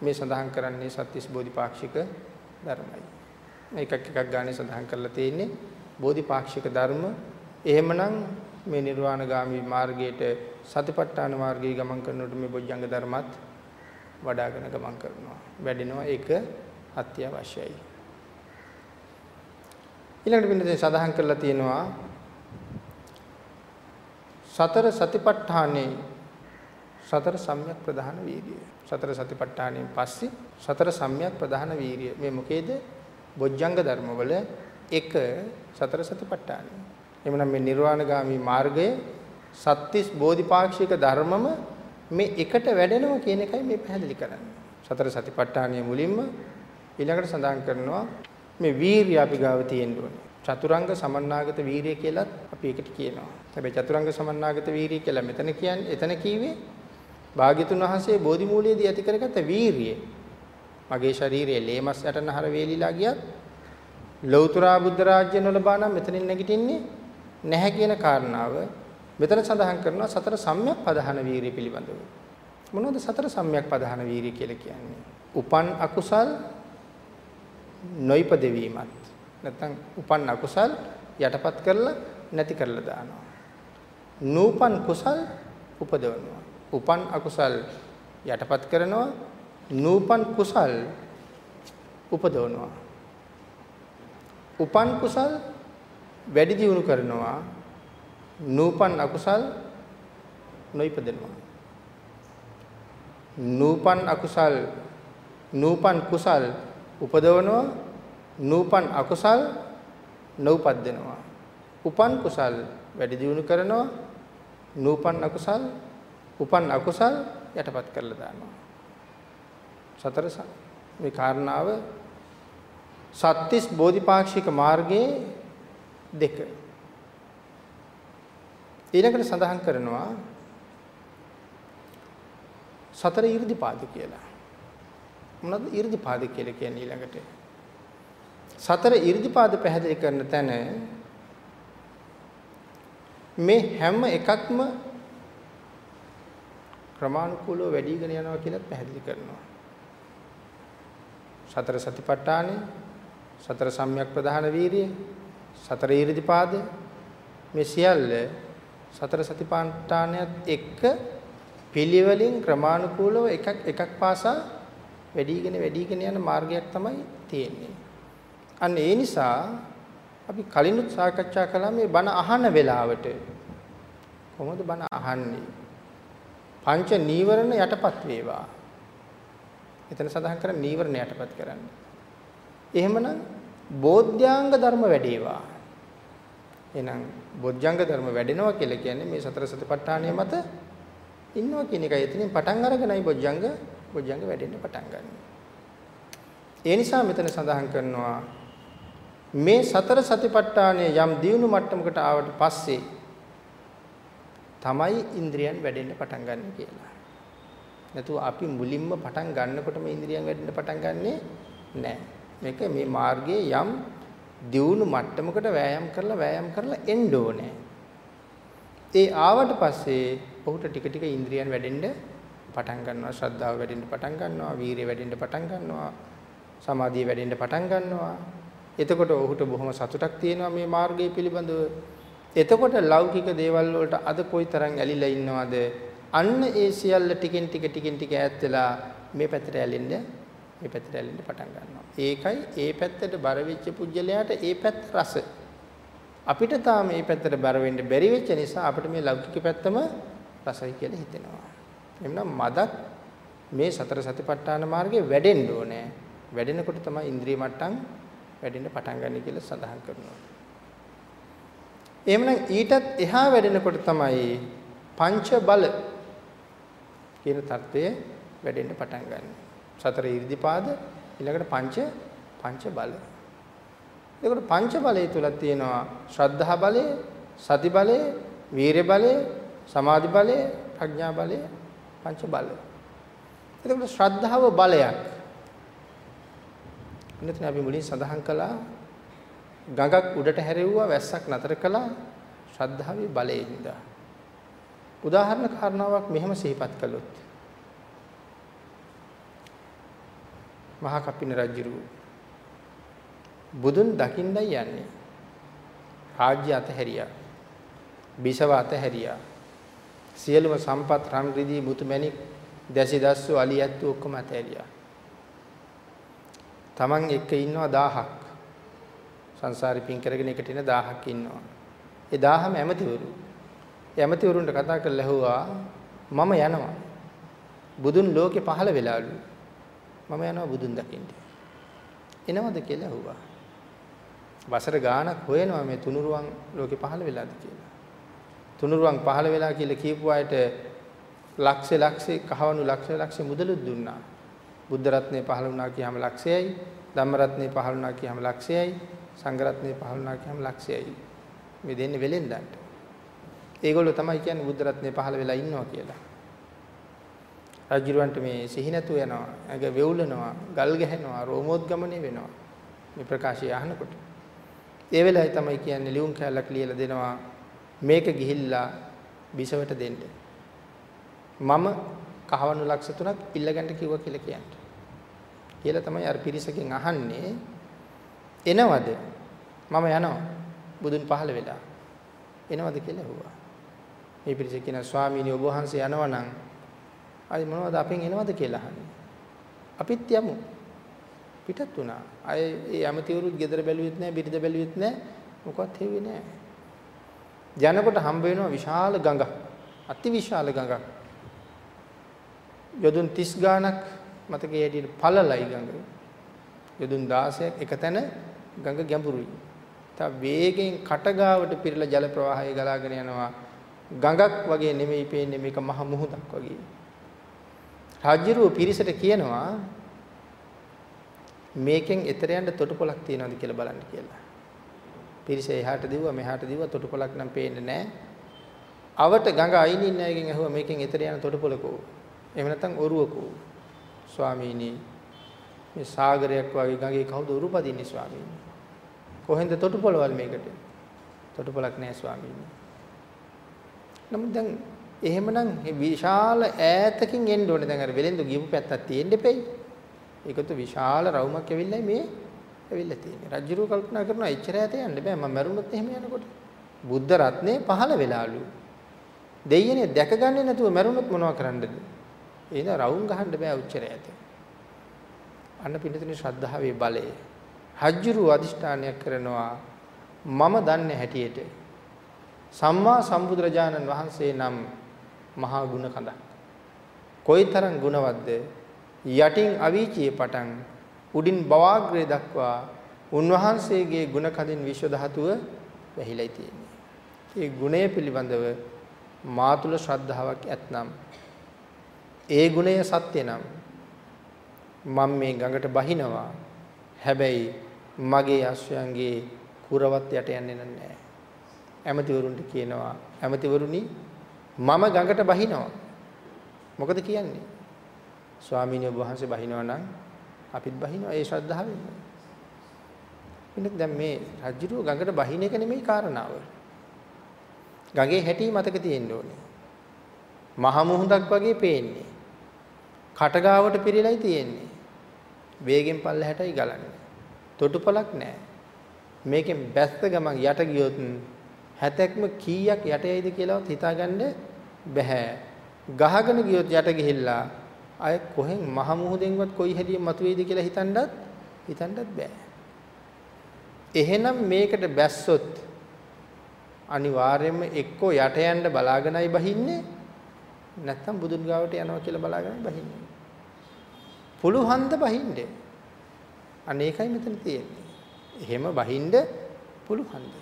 මේ සඳහන් කරන්නේ සත්‍තිස් බෝධිපාක්ෂික ධර්මයි. එකක් එකක් ගානේ සඳහන් කරලා තියෙන්නේ බෝධිපාක්ෂික ධර්ම. එහෙමනම් මේ නිර්වාණගාමී මාර්ගයට සතිපට්ඨාන මාර්ගයේ ගමන් කරනකොට මේ බොජ්ජංග ධර්මත් වඩ아가න ගමන් කරනවා. වැඩෙනවා ඒක අත්‍යවශ්‍යයි. ඊළඟට පින්නදී සඳහන් කරලා තියෙනවා සතර සතිපට්ඨානේ සතර සම්‍යක් ප්‍රධාන වීර්යය. සතර සතිපට්ඨානෙන් පස්සේ සතර සම්‍යක් ප්‍රධාන වීර්යය. මේ මොකේද? බොජ්ජංග ධර්මවල එක සතර සතිපට්ඨානයි. එhmenan මේ නිර්වාණගාමී මාර්ගය සත්‍තිස් බෝධිපාක්ෂික ධර්මම මේ එකට වැඩෙනවා කියන එකයි මේ පැහැදිලි කරන්නේ. සතර සතිපට්ඨානිය මුලින්ම ඊළඟට සඳහන් කරනවා මේ වීරිය අපි ගාව තියෙන්න ඕනේ. චතුරංග සමන්නාගත වීරිය කියලත් අපි ඒකට කියනවා. හැබැයි චතුරංග සමන්නාගත වීරිය කියලා මෙතන කියන්නේ එතන කීවේ භාග්‍යතුන් වහන්සේ බෝධි මූලයේදී ඇති කරගත්ත වීරිය. මගේ ශරීරයේ ලේමස් යටනහර වේලිලා ගියත් ලෞතර බුද්ධ රාජ්‍ය නොලබා නම් මෙතනින් නැගිටින්නේ නැහැ කියන කාරණාව මෙතන සඳහන් කරනවා සතර සම්‍යක් පදහන වීරිය පිළිබඳව. මොනවද සතර සම්‍යක් පදහන වීරිය කියලා කියන්නේ? උපන් අකුසල් නොයිපද වීමත් නැත්නම් උපන් අකුසල් යටපත් කරලා නැති කරලා දානවා. නූපන් කුසල් උපදවනවා. උපන් අකුසල් යටපත් කරනවා. නූපන් කුසල් උපදවනවා. උපන් කුසල් වැඩි දියුණු කරනවා. නූපන් අකුසල් නොයිපදෙනවා. නූපන් අකුසල් නූපන් කුසල් උපදවනවා නූපන් අකුසල් නොඋපද්දෙනවා. උපන් කුසල් වැඩි දියුණු කරනවා නූපන් අකුසල් උපන් අකුසල් යටපත් කරලා දානවා. සතර මේ කාරණාව සත්‍තිස් බෝධිපාක්ෂික මාර්ගයේ දෙක ඊළඟට සඳහන් කරනවා සතර 이르දිපාද කියලා. මොනවද 이르දිපාද කියලා කියන්නේ ඊළඟට? සතර 이르දිපාද පැහැදිලි කරන තැන මේ හැම එකක්ම ක්‍රමානුකූලව වැඩිගෙන යනවා කියලා පැහැදිලි කරනවා. සතර සතිපට්ඨානෙ, සතර සම්‍යක් ප්‍රධාන වීරිය, සතර ඊරිදිපාද මේ සියල්ල සතර සතිපට්ඨානයත් එක්ක පිළිවෙලින් ක්‍රමානුකූලව එකක් එකක් පාසා වැඩිගෙන වැඩිගෙන යන මාර්ගයක් තමයි තියෙන්නේ. අන්න ඒ නිසා අපි කලිනුත් සාකච්ඡා කළා මේ බණ අහන වෙලාවට කොහොමද බණ අහන්නේ? පංච නීවරණ යටපත් වේවා. එතන සඳහන් කරන්නේ නීවරණ යටපත් කරන්න. එහෙමනම් බෝධ්‍යාංග ධර්ම වැඩේවා. එහෙනම් බොජ්ජංග ධර්ම වැඩෙනවා කියලා කියන්නේ මේ සතර සතිපට්ඨානය මත ඉන්නවා කියන එකයි. එතනින් පටන් අරගෙනයි බොජ්ජංග බොජ්ජංග වැඩෙන්න පටන් ගන්න. ඒ නිසා මෙතන සඳහන් කරනවා මේ සතර සතිපට්ඨානය යම් දියුණු මට්ටමකට ආවට පස්සේ තමයි ඉන්ද්‍රියන් වැඩෙන්න පටන් ගන්න කියලා. නැතුව අපි මුලින්ම පටන් ගන්නකොටම ඉන්ද්‍රියන් වැඩෙන්න පටන් ගන්නෙ නැහැ. මේක මේ මාර්ගයේ යම් දියුණු මට්ටමකට වෑයම් කරලා වෑයම් කරලා එන්න ඕනේ. ඒ ආවට පස්සේ ඔහුට ටික ටික ඉන්ද්‍රියන් වැඩෙන්න පටන් ගන්නවා ශ්‍රද්ධාව වැඩෙන්න පටන් ගන්නවා වීරිය වැඩෙන්න පටන් ගන්නවා සමාධිය වැඩෙන්න පටන් ගන්නවා. එතකොට ඔහුට බොහොම සතුටක් තියෙනවා මේ මාර්ගය පිළිබඳව. එතකොට ලෞකික දේවල් වලට අද කොයිතරම් ඇලිලා ඉන්නවද? අන්න ඒ සියල්ල ටිකෙන් ටික ටිකෙන් ටික ඈත් වෙලා මේ පැත්තට ඇලෙන්න මේ පැත්තට ඇලෙන්න පටන් ගන්නවා. ඒකයි ඒ පැත්තට බර වෙච්ච පුජ්‍යලයාට ඒ පැත්ත රස අපිට තාම මේ පැත්තට බර වෙන්න බැරි වෙච්ච නිසා අපිට මේ ලෞකික පැත්තම රසයි කියලා හිතෙනවා. එම්නම් මදක් මේ සතර සතිපට්ඨාන මාර්ගේ වැඩෙන්න ඕනේ. වැඩෙනකොට තමයි ඉන්ද්‍රිය මට්ටම් වැඩෙන්න පටන් ගන්න කියලා සඳහන් කරනවා. එහෙමනම් ඊටත් එහා වැඩෙනකොට තමයි පංච බල කියන தත්ත්වය වැඩෙන්න පටන් ගන්න. සතර ඊර්ධිපාද ඊළඟට පංච පංච බල. එතකොට පංච බලය තුල තියෙනවා ශ්‍රද්ධා බලය, සති බලය, වීරිය බලය, සමාධි බලය, ප්‍රඥා බලය, පංච බල. එතකොට ශ්‍රද්ධාව බලයක්. එන්නතන අපි මුලින් සඳහන් කළා ගඟක් උඩට හැරෙව්වා වැස්සක් නතර කළා ශ්‍රද්ධාවේ බලයෙන්ද. උදාහරණ කාරණාවක් මෙහෙම සිහිපත් කළොත් මහා කප්පින රජුරු බුදුන් දකින්නයි යන්නේ. රාජ්‍ය අතහැරියා. බිසව අතහැරියා. සියලුම සම්පත් රන් රිදී මුතු මැණික් දැසි දස්සු අලියැත්තු ඔක්කොම අතහැරියා. Taman එක්ක ඉන්නවා 1000ක්. සංසාරේ පින් කරගෙන එකට ඉන්න 1000ක් ඉන්නවා. ඒ 1000ම ඇමතිවරු. ඒ ඇමතිවරුන්ට කතා කරලා ඇහුවා මම යනවා. බුදුන් ලෝකේ පහළ වෙලාලු. මම යනවා බුදුන් දකින්න. එනවද කියලා ඇහුවා. වසර ගාණක් හොයනවා මේ තුනුරුවන් ලෝකේ පහළ වෙලාද කියලා. තුනුරුවන් පහළ වෙලා කියලා කියපු අයට ලක්ෂ ලක්ෂේ කහවණු ලක්ෂ ලක්ෂ මුදලුත් දුන්නා. බුද්ධ රත්නේ පහළ වුණා කියහම ලක්ෂයයි, ධම්ම රත්නේ පහළ වුණා කියහම ලක්ෂයයි, සංඝ රත්නේ පහළ වුණා කියහම ලක්ෂයයි. මේ දෙන්නේ වෙලෙන්දන්ට. ඒගොල්ලෝ තමයි කියන්නේ බුද්ධ රත්නේ පහළ වෙලා ඉන්නවා කියලා. රජුරවන්ට මේ සිහි නැතුව යනවා, ඇඟ වෙවුලනවා, ගල් ගැහෙනවා, රෝමෝද්ගමණය වෙනවා. මේ ප්‍රකාශය අහනකොට. ඒ වෙලාවේ තමයි කියන්නේ ලියුම් කැලක් ලියලා දෙනවා මේක ගිහිල්ලා බිසවට දෙන්න. මම කහවණු ලක්ෂ තුනක් ඉල්ලගන්න කිව්වා කියලා කියන්න. කියලා තමයි අර පිරිසකින් අහන්නේ එනවද? මම යනවා. බුදුන් පහළ වෙලා. එනවද කියලා ඇහුවා. මේ පිරිස කියන ස්වාමීනි ඔබ වහන්සේ යනවා නම් අය මොනවද අපෙන් එනවද කියලා අහන්නේ. අපිත් යමු. පිටත් වුණා. අය ඒ යමතිවරුත් ගෙදර බැලුවෙත් නැහැ, බිරිඳ බැලුවෙත් නැහැ. මොකවත් හෙව්වේ නැහැ. යනකොට හම්බ වෙනවා විශාල ගඟක්. අති විශාල ගඟක්. යොදුන් 30 ගාණක් මතකයේ හැටියට පළලයි ගඟ. යොදුන් 16ක් එක තැන ගඟ ගැඹුරුයි. තා වේගෙන් කටගාවට පිරලා ජල ප්‍රවාහය ගලාගෙන යනවා. ගඟක් වගේ නෙමෙයි පේන්නේ මේක මහ මුහුදක් වගේ. රාජ්‍යරුව පිරිසට කියනවා මේකෙන් එතර යන්න තොටුපළක් තියනවද කියලා බලන්න කියලා. පිරිස එහාට දිව්වා මෙහාට දිව්වා තොටුපළක් නම් පේන්නේ නැහැ. අවට ගඟ අයින් ඉන්න අයගෙන් ඇහුවා මේකෙන් එතර යන තොටුපළකෝ. එහෙම නැත්නම් ඔරුවකෝ. ස්වාමීනි මේ සාගරයක් වගේ ගඟේ කවුද උරුපදින්නේ ස්වාමීනි? කොහෙන්ද තොටුපළවල් මේකට? තොටුපළක් නැහැ ස්වාමීනි. නමුත් දැන් එහෙමනම් විශාල ඈතකින් එන්න ඕනේ දැන් අර වෙලෙන්දු ගියපු පැත්තක් තියෙන්න එපෙයි. ඒකත් විශාල රවුමක් ඇවිල්ලා මේ ඇවිල්ලා තියෙන්නේ. රජුරෝ කල්පනා කරනවා එච්චර ඈත යන්න බෑ මම මැරුණොත් එහෙම යනකොට. බුද්ධ රත්නේ පහළ වෙලාලු. දෙයියනේ දැකගන්නේ නැතුව මැරුණොත් මොනව කරන්නද? එහෙනම් රවුම් ගහන්න බෑ උච්චර ඈත. අන්න පිළිතුරේ ශ්‍රද්ධාවේ බලය. රජුරෝ අදිෂ්ඨානයක් කරනවා මම දන්නේ හැටියට සම්මා සම්බුදුරජාණන් වහන්සේ නම් මහා ගුණ කඳක්. කොයිතරම් ගුණවත්ද? යටින් අවීචියේ පටන් උඩින් බවාග්‍රය දක්වා උන්වහන්සේගේ ගුණ කඳින් විශ්ව ධාතුව වැහිලා තියෙන්නේ. ඒ ගුණය පිළිබඳව මාතුල ශ්‍රද්ධාවක් ඇත්නම් ඒ ගුණය සත්‍ය නම් මම මේ ගඟට බහිනවා. හැබැයි මගේ අශ්වයන්ගේ කුරවත් යට යන්නේ නැහැ. ඇමතිවරුන්ට කියනවා ඇමතිවරුනි මම ගඟට බහිනවා. මොකද කියන්නේ? ස්වාමීන් වහන්සේ බහිනවා නම් අපිත් බහිනවා ඒ ශ්‍රද්ධාවෙන්. ඉතින් දැන් මේ රජුරුව ගඟට බහින එක නෙමෙයි කාරණාව. ගඟේ හැටි මතක තියෙන්න ඕනේ. මහ මුහුදක් වගේ පේන්නේ. කටගාවට පිරීලයි තියෙන්නේ. වේගෙන් පල්ලහැටයි ගලන්නේ. තොටුපලක් නැහැ. මේකෙන් බැස්ත ගමන් යට ගියොත් හැතැක්ම කීයක් යට යයිද කියලාවත් හිතාගන්න බෑ. ගහගෙන ගියොත් යට ගිහිල්ලා අය කොහෙන් මහ මුහුදෙන්වත් කොයි හැදියෙන් මතුවේද කියලා හිතන්නත් හිතන්නත් බෑ. එහෙනම් මේකට බැස්සොත් අනිවාර්යයෙන්ම එක්කෝ යට යන්න බලාගෙනයි බහින්නේ නැත්නම් බුදුන් ගාවට යනවා කියලා බලාගෙනයි බහින්නේ. පුළුවන්ද බහින්නේ? අනේකයි මෙතන තියෙන්නේ. එහෙම බහින්න පුළුවන්ද?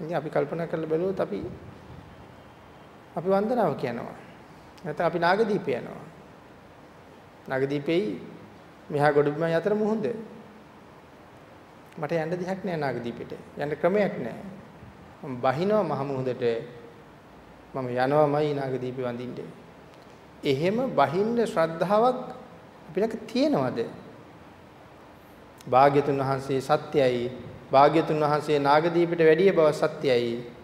ඉතින් අපි කල්පනා කරලා බැලුවොත් අපි අපි වන්දනාව කියනවා. නැත්නම් අපි නාගදීපේ යනවා. නාගදීපේයි මෙහා ගොඩබිමයි අතර මුහුද. මට යන්න දෙයක් නෑ නාගදීපෙට. යන්න ක්‍රමයක් නෑ. මම බහිනවා මහ මුහුදට. මම යනවාමයි නාගදීපේ වඳින්න. එහෙම බහින්න ශ්‍රද්ධාවක් අපිට තියෙනවද? භාග්‍යතුන් වහන්සේ සත්‍යයි භාග්‍යතුන් වහන්සේ නාගදීපයට වැඩිය බව සත්‍යයි.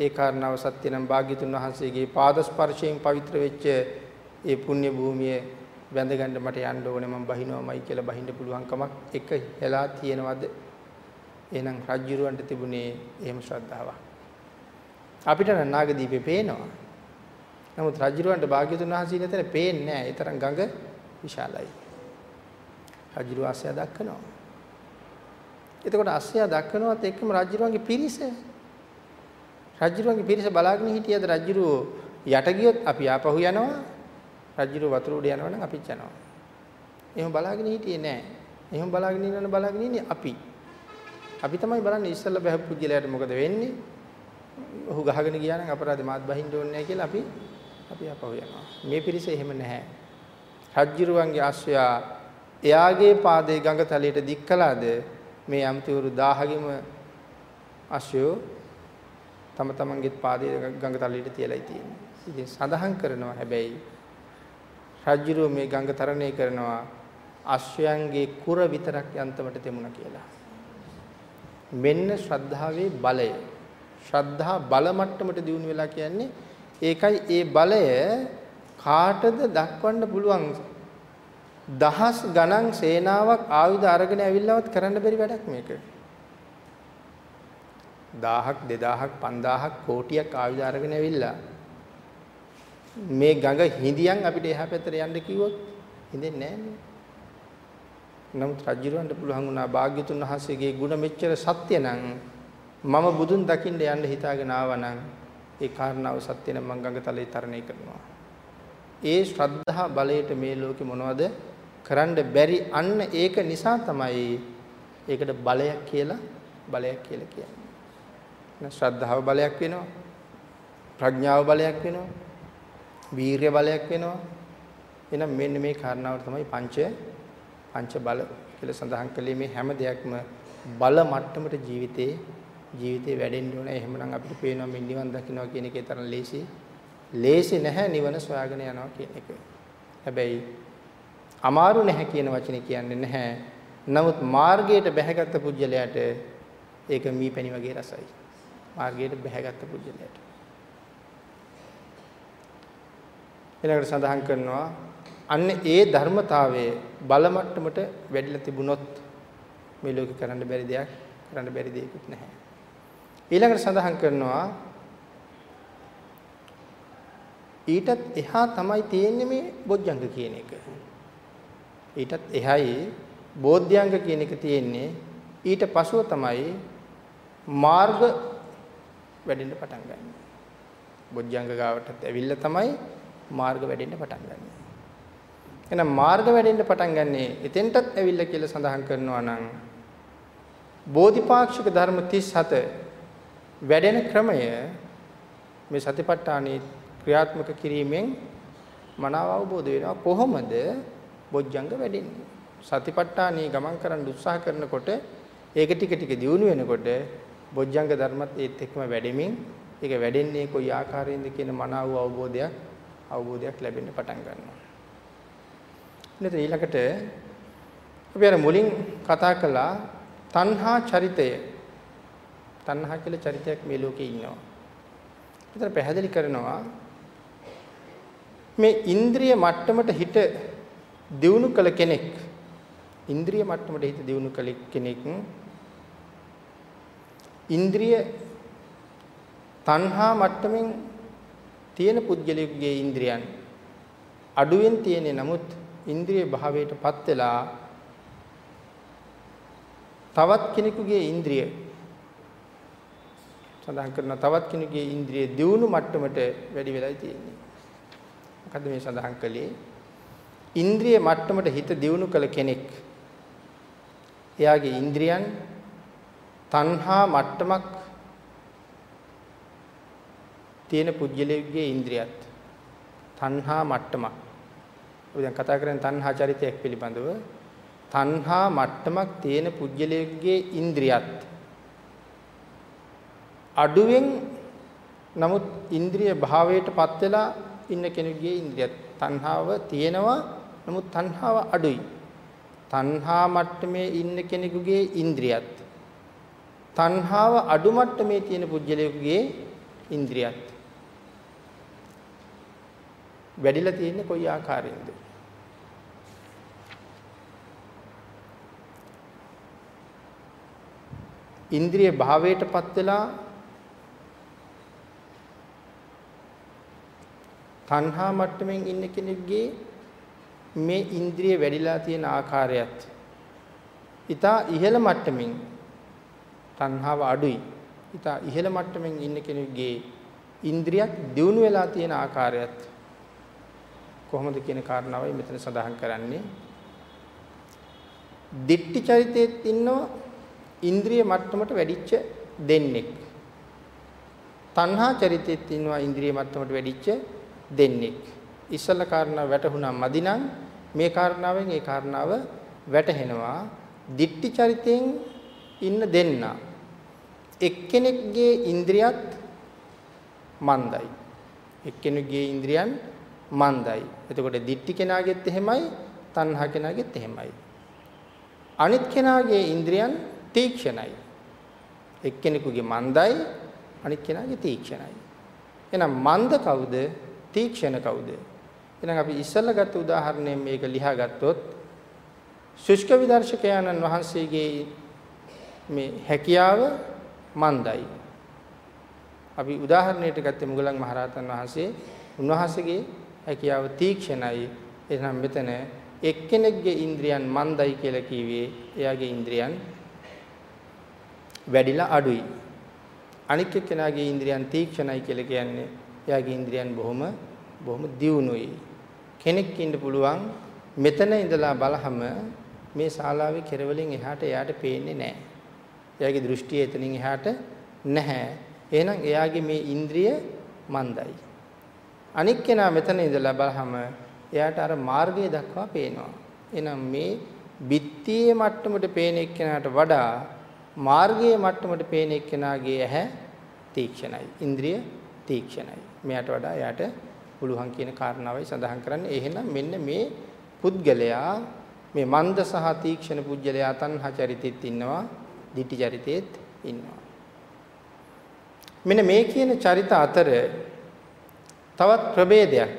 ඒ කාරණාව සත්‍ය නම් භාග්‍යතුන් වහන්සේගේ පාද ස්පර්ශයෙන් පවිත්‍ර වෙච්ච ඒ පුණ්‍ය භූමිය වැඳගන්න මට යන්න ඕනේ මම බහිනවමයි කියලා බහින්න පුළුවන්කමක් එක හෙලා තියෙනවද? එහෙනම් රජ්ජුරුවන්ට තිබුණේ එහෙම ශ්‍රද්ධාවක්. අපිට නම් නාගදීපේ පේනවා. නමුත් රජ්ජුරුවන්ට භාග්‍යතුන් වහන්සේ නැතර පේන්නේ නැහැ. ඒ තරම් ගඟ විශාලයි. රජ්ජුරුව ආශ්‍රය දක්වනවා. එතකොට අස්සයා දක්වනවත් එක්කම රජුරුවන්ගේ පිරිස රජුරුවන්ගේ පිරිස බලාගෙන හිටියද රජුරුව යට ගියොත් අපි ආපහු යනවා. රජුරුව වතුර උඩ යනවා නම් අපිත් යනවා. එහෙම බලාගෙන හිටියේ නෑ. එහෙම බලාගෙන ඉන්නන බලාගෙන ඉන්නේ අපි. අපි තමයි බලන්නේ ඉස්සල්ලා බහපු පුජ්‍යලයට මොකද වෙන්නේ? ඔහු ගහගෙන ගියා නම් අපරාධේ මාත් බහින්න ඕනේ නැහැ කියලා අපි අපි අපව යනවා. මේ පිරිස එහෙම නැහැ. රජ්ජිරුවන්ගේ ආශ්‍රයා එයාගේ පාදේ ගඟ තලයට දික් කළාද? මේ යම්තිවරු 1000ගෙම අශ්වයෝ තම තමන්ගේ පාදයේ ගඟ තලයට තියලායි තියෙන්නේ. ඉතින් සඳහන් කරනවා හැබැයි රජ්ජුරුව මේ ගඟ තරණය කරනවා අශ්වයන්ගේ කුර විතරක් යන්තමට තෙමුණා කියලා. මෙන්න ශ්‍රද්ධාවේ බලය. ශ්‍රද්ධා බල මට්ටමට දියුණු වෙලා කියන්නේ ඒකයි ඒ බලය කාටද දක්වන්න පුළුවන් දහස් ගණන් සේනාවක් ආයුධ අරගෙන ඇවිල්ලවත් කරන්න බැරි වැඩක් මේක. 1000ක් 2000ක් 5000ක් කෝටියක් ආයුධ අරගෙන ඇවිල්ලා මේ ගඟ හිඳියන් අපිට එහා පැත්තට යන්න කිව්වොත් හිඳෙන්නේ නැහැ නමුත් රජුරවන්ට පුළුවන් වුණා භාග්‍යතුන් වහන්සේගේ ගුණ මෙච්චර සත්‍ය නම් මම බුදුන් දකින්න යන්න හිතාගෙන ආවනම් ඒ කාරණාව සත්‍ය නම් මං ගඟතලේ තරණය කරනවා. ඒ ශ්‍රද්ධා බලයට මේ ලෝකෙ මොනවද කරන්න බැරි අන්න ඒක නිසා තමයි ඒකට බලයක් කියලා බලයක් කියලා කියන්නේ. නේ ශ්‍රද්ධාව බලයක් වෙනවා. ප්‍රඥාව බලයක් වෙනවා. වීරිය බලයක් වෙනවා. එහෙනම් මෙන්න මේ කාරණාව තමයි පංච පංච බල කියලා සඳහන් කළේ මේ හැම දෙයක්ම බල මට්ටමට ජීවිතේ ජීවිතේ වැඩෙන්න ඕනේ. එහෙමනම් අපිට පේනවා මේ නිවන් දකින්නවා කියන එකේ තරම් ලේසි. ලේසි නැහැ නිවන සොයාගෙන යනවා කියන එක. හැබැයි අමාරු නැහැ කියන වචනේ කියන්නේ නැහැ. නමුත් මාර්ගයට බැහැගත් පුජ්‍යලයට ඒක මීපැණි වගේ රසයි. මාර්ගයට බැහැගත් පුජ්‍යලයට. ඊළඟට සඳහන් කරනවා අන්න ඒ ධර්මතාවයේ බල මට්ටමට වැඩිලා තිබුණොත් මේ ලෝකේ කරන්න බැරි දෙයක් කරන්න බැරි දෙයක්වත් නැහැ. ඊළඟට සඳහන් කරනවා ඊටත් එහා තමයි තියෙන්නේ මේ බොජ්ජංග කියන එක. ඊටත් එහායි බෝධ්‍යංග කියන එක තියෙන්නේ ඊට පසුව තමයි මාර්ග වැඩෙන්න පටන් ගන්න. බොජ්ජංග ගාවටත් ඇවිල්ලා තමයි මාර්ග වැඩෙන්න පටන් ගන්න. එහෙනම් මාර්ග වැඩෙන්න පටන් ගන්නේ එතෙන්ටත් ඇවිල්ලා කියලා සඳහන් කරනවා නම් බෝධිපාක්ෂික ධර්ම 37 වැඩෙන ක්‍රමය මේ සතිපට්ඨානයේ ක්‍රියාත්මක කිරීමෙන් මනාව අවබෝධ වෙනවා කොහොමද බොජ්ජංග වැඩෙන්නේ සතිපට්ඨානයේ ගමන් කරන්න උත්සාහ කරනකොට ඒක ටික ටික දියුණු වෙනකොට බොජ්ජංග ධර්මත් ඒත් එක්කම වැඩෙමින් ඒක වැඩෙන්නේ කොයි ආකාරයෙන්ද කියන මනාව අවබෝධයක් අවබෝධයක් ලැබෙන්න පටන් ගන්නවා. ඊට ඊළඟට අපි අර මුලින් කතා කළා තණ්හා චරිතය තණ්හා කියලා චරිතයක් මේ ලෝකේ ඉන්නවා. ඒතර පැහැදිලි කරනවා මේ ඉන්ද්‍රිය මට්ටමට හිත දියුණු කළ කෙනෙක් ඉන්ද්‍රිය මට්ටමට හිත දියුණු කළ කෙනෙක් ඉන්ද්‍රිය තණ්හා මට්ටමින් තියෙන පුද්ගලයෙකුගේ ඉන්ද්‍රියන් අඩුවෙන් තියෙන්නේ නමුත් ඉන්ද්‍රිය භාවයටපත් වෙලා තවත් කෙනෙකුගේ ඉන්ද්‍රිය සඳහන් කරන තවත් කෙනෙකුගේ ඉන්ද්‍රිය දියුණු මට්ටමට වැඩි වෙලයි තියෙන්නේ. මොකද්ද මේ සඳහන් කළේ? ඉන්ද්‍රිය මට්ටමට හිත දියුණු කළ කෙනෙක් එයාගේ ඉන්ද්‍රියන් තණ්හා මට්ටමක් තියෙන පුජ්‍යලයේ ඉන්ද්‍රියත් තණ්හා මට්ටමක්. අපි දැන් කතා කරන්නේ තණ්හා චරිතයක් පිළිබඳව. තණ්හා මට්ටමක් තියෙන පුජ්‍යලයේ ඉන්ද්‍රියත් අඩුවෙන් නමුත් ඉන්ද්‍රිය භාවයටපත් වෙලා ඉන්න කෙනෙකුගේ ඉන්ද්‍රිය තණ්හාව තියෙනවා නමුත් තණ්හාව අඩුයි. තණ්හා මට්ටමේ ඉන්න කෙනෙකුගේ ඉන්ද්‍රියත් තණ්හාව අඩු මට්ටමේ තියෙන පුජ්‍යලයකගේ ඉන්ද්‍රියත් වැඩිලා තියෙන්නේ කොයි ආකාරයෙන්ද? ඉන්ද්‍රිය භාවයටපත් වෙලා තණ්හා මට්ටමින් ඉන්න කෙනෙක්ගේ මේ ඉන්ද්‍රිය වැඩිලා තියෙන ආකාරයත් ඊටා ඉහළ මට්ටමින් තණ්හාව අඩුයි. ඊටා ඉහළ මට්ටමින් ඉන්න කෙනෙකුගේ ඉන්ද්‍රියක් දියුණු වෙලා තියෙන ආකාරයත් කොහොමද කියන කාරණාවයි මෙතන සඳහන් කරන්නේ. දිට්ටි චරිතෙත් ඉන්නවා ඉන්ද්‍රිය මට්ටමට වැඩිච්ච දෙන්නෙක්. තණ්හා චරිතෙත් ඉන්නවා ඉන්ද්‍රිය මට්ටමට වැඩිච්ච දෙන්නෙක්. ඉස්සල කාරණා වැටහුණා මදිනම් මේ කාරණාවෙන් ඒ කාරණාව වැටහෙනවා. දිට්ටි චරිතයෙන් ඉන්න දෙන්න. එක්කෙනෙක්ගේ ඉන්ද්‍රියත් මන්දයි. එක්කෙනෙකුගේ ඉන්ද්‍රියන් මන්දයි. එතකොට දිට්ටි කෙනාගෙත් එහෙමයි, තණ්හා කෙනාගෙත් එහෙමයි. අනිත් කෙනාගේ ඉන්ද්‍රියන් තීක්ෂණයි. එක්කෙනෙකුගේ මන්දයි, අනිත් කෙනාගේ තීක්ෂණයි. එහෙනම් මන්ද කවුද? තීක්ෂණ කවුද? එහෙනම් අපි ඉස්සල්ලා ගත්ත උදාහරණයෙන් මේක ලියා ගත්තොත් ශුෂ්ක විදර්ශකයන්න් වහන්සේගේ මේ හැකියාව මන්දයි. අපි උදාහරණයට ගත්තේ මුගලන් මහරහතන් වහන්සේ උන්වහන්සේගේ හැකියාව තීක්ෂණයි. එහෙනම් මෙතන එක්කෙනෙක්ගේ ඉන්ද්‍රියන් මන්දයි කියලා කිව්වේ එයාගේ ඉන්ද්‍රියන් වැඩිලා අඩුයි. අනික් එක්කෙනාගේ ඉන්ද්‍රියන් තීක්ෂණයි කියලා කියන්නේ එයාගේ ඉන්ද්‍රියන් බොහොම බොහොම දියුණුයි. කෙනෙක් ඉන්න පුළුවන් මෙතන ඉඳලා බලහම මේ ශාලාවේ කෙරවලින් එහාට එයාට පේන්නේ නැහැ. එයාගේ දෘෂ්ටිය එතනින් එහාට නැහැ. එහෙනම් එයාගේ මේ ඉන්ද්‍රිය මන්දයි. අනික් කෙනා මෙතන ඉඳලා බලහම එයාට අර මාර්ගය දක්වා පේනවා. එහෙනම් මේ බිත්තියේ මට්ටමට පේන එක්කෙනාට වඩා මාර්ගයේ මට්ටමට පේන එක්කෙනාගේ ඇහැ තීක්ෂණයි. ඉන්ද්‍රිය තීක්ෂණයි. මෙයාට වඩා එයාට පුළුවන් කියන කාරණාවයි සඳහන් කරන්නේ. එහෙනම් මෙන්න මේ පුද්ගලයා මේ මන්ද සහ තීක්ෂණ පුද්ගලයා තණ්හා චරිතෙත් ඉන්නවා, ditthi චරිතෙත් ඉන්නවා. මෙන්න මේ කියන චරිත අතර තවත් ප්‍රභේදයක්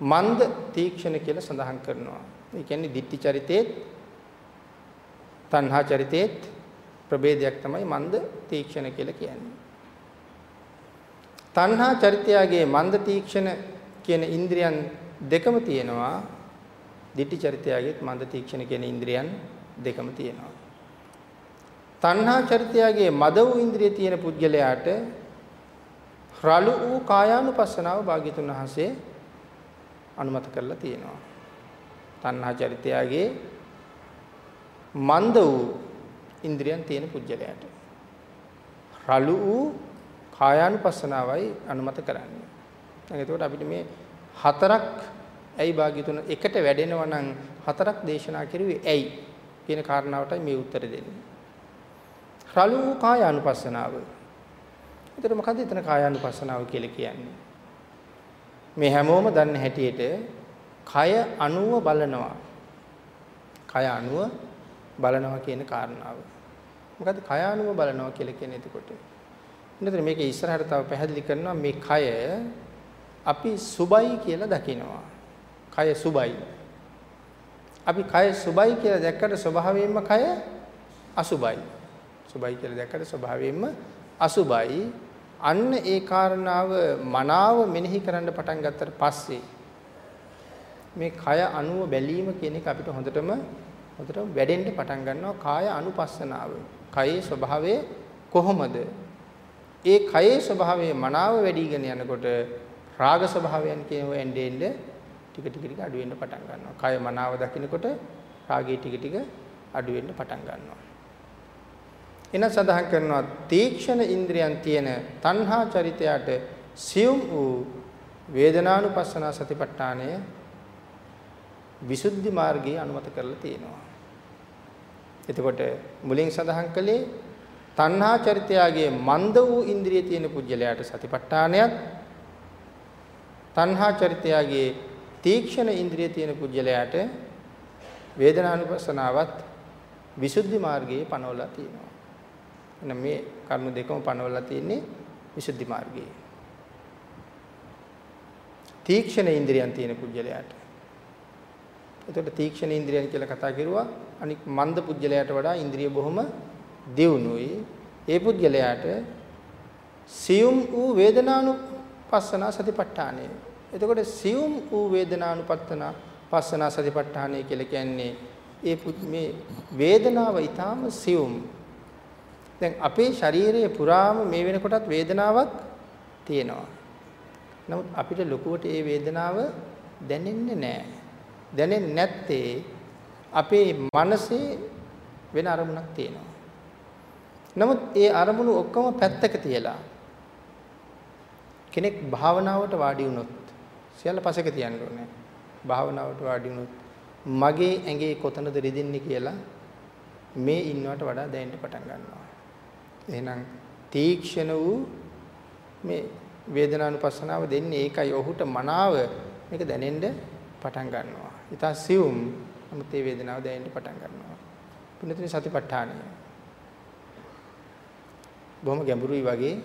මන්ද තීක්ෂණ කියලා සඳහන් කරනවා. ඒ කියන්නේ ditthi චරිතේත් තණ්හා චරිතේත් ප්‍රභේදයක් තමයි මන්ද තීක්ෂණ කියලා කියන්නේ. තණ්හා චරිතයගේ මන්ද තීක්ෂණ කියන ඉන්ද්‍රියන් දෙකම තියෙනවා. ditthi චරිතයගේත් මන්ද තීක්ෂණ කියන ඉන්ද්‍රියන් දෙකම තියෙනවා. තණ්හා චරිතයගේ මද වූ ඉන්ද්‍රිය තියෙන පුද්ගලයාට රළු වූ කායානුපස්සනාව භාග්‍යතුන් වහන්සේ අනුමත කරලා තියෙනවා. තණ්හා චරිතයගේ මන්ද වූ ඉන්ද්‍රියන් තියෙන පුජ්‍යලයට රළු වූ කායානුපස්සනාවයි අනුමත කරන්නේ. දැන් එතකොට අපිට මේ හතරක් ඇයි භාග්‍යතුන එකට වැඩෙනවා නම් හතරක් දේශනා කරුවේ ඇයි කියන කාරණාවටයි මේ උත්තර දෙන්නේ. රළු වූ කායානුපස්සනාව. එතකොට මොකද්ද එතන කායානුපස්සනාව කියලා කියන්නේ? මේ හැමෝම දන්න හැටියට කය අණුව බලනවා. කය අණුව බලනවා කියන කාරණාව. මොකද කය අණුව බලනවා කියලා කියන්නේ එතකොට. එතන මේක ඉස්සරහට තව පැහැදිලි කරනවා මේ කය අපි සුබයි කියලා දකිනවා. කය සුබයි. අපි කය සුබයි කියලා දැක්කට ස්වභාවයෙන්ම කය අසුබයි. සුබයි කියලා දැක්කට ස්වභාවයෙන්ම අසුබයි. අන්න ඒ කාරණාව මනාව මෙනෙහි කරන්න පටන් ගත්තට පස්සේ මේ කය අණුව බැලීම කියන එක අපිට හොඳටම හොඳටම වැඩෙන්න පටන් ගන්නවා කාය අනුපස්සනාව. කයේ ස්වභාවය කොහොමද? ඒ කයේ ස්වභාවය මනාව වැඩිගෙන යනකොට රාග ස්වභාවයන් කියව එන්නේ එන්නේ ටික ටික ටික අඩු වෙන්න පටන් ගන්නවා. කය මනාව දකිනකොට රාගය ටික ටික අඩු වෙන්න පටන් ගන්නවා. එන සඳහන් කරනවා තීක්ෂණ ඉන්ද්‍රියන් තියෙන තණ්හා චරිතයට සියුම් වූ වේදනානුපස්සනා සතිපට්ඨානය විසුද්ධි මාර්ගයේ අනුමත කරලා තියෙනවා. එතකොට මුලින් සඳහන් කළේ තණ්හා චරිතයගේ මන්ද වූ ඉන්ද්‍රිය තියෙන පුජ්‍යලයට සතිපට්ඨානයත් තණ්හා චරිතයගේ තීක්ෂණ ඉන්ද්‍රිය තියෙන පුජ්‍යලයට වේදනානුපස්සනාවත් විසුද්ධි මාර්ගයේ පනවලා තියෙනවා. එහෙනම් මේ කර්ම දෙකම පනවලා තියෙන්නේ විසුද්ධි මාර්ගයේ. තීක්ෂණ ඉන්ද්‍රියන් තියෙන පුජ්‍යලයට එතකොට තීක්ෂණ ඉන්ද්‍රියන් කියලා කතා කරුවා අනික් මන්ද පුජ්‍යලයට වඩා ඉන්ද්‍රිය බොහොම දියුණුයි. ඒ පුජ්‍යලයට සියුම් වූ වේදනානුපස්සනා සතිපට්ඨානය. එතකොට සියුම් වූ වේදනානුපත්තන පස්සනා සතිපට්ඨානය කියලා කියන්නේ ඒ මේ වේදනාව ඊටාම සියුම්. දැන් අපේ ශරීරයේ පුරාම මේ වෙනකොටත් වේදනාවක් තියෙනවා. නමුත් අපිට ලොකුවට ඒ වේදනාව දැනෙන්නේ නැහැ. දැනෙන්නේ නැත්තේ අපේ මනසේ වෙන අරමුණක් තියෙනවා. නමුත් ඒ අරමුණු ඔක්කොම පැත්තක තියලා කෙනෙක් භාවනාවට වාඩි වුණොත් සියල්ල පසක තියන්න ඕනේ. භාවනාවට වාඩි වුණොත් මගේ ඇඟේ කොතනද රිදෙන්නේ කියලා මේ ඉන්නවට වඩා දැනෙන්න පටන් ගන්නවා. එහෙනම් තීක්ෂණ වූ මේ වේදනානුපස්සනාව දෙන්නේ ඒකයි ඔහුට මනාව මේක දැනෙන්න පටන් ගන්නවා. ඊට සියුම් නමුත් ඒ වේදනාව දැනෙන්න පටන් ගන්නවා. පුණ්‍යතින සතිපට්ඨානය. බොහොම ගැඹුරුයි වගේ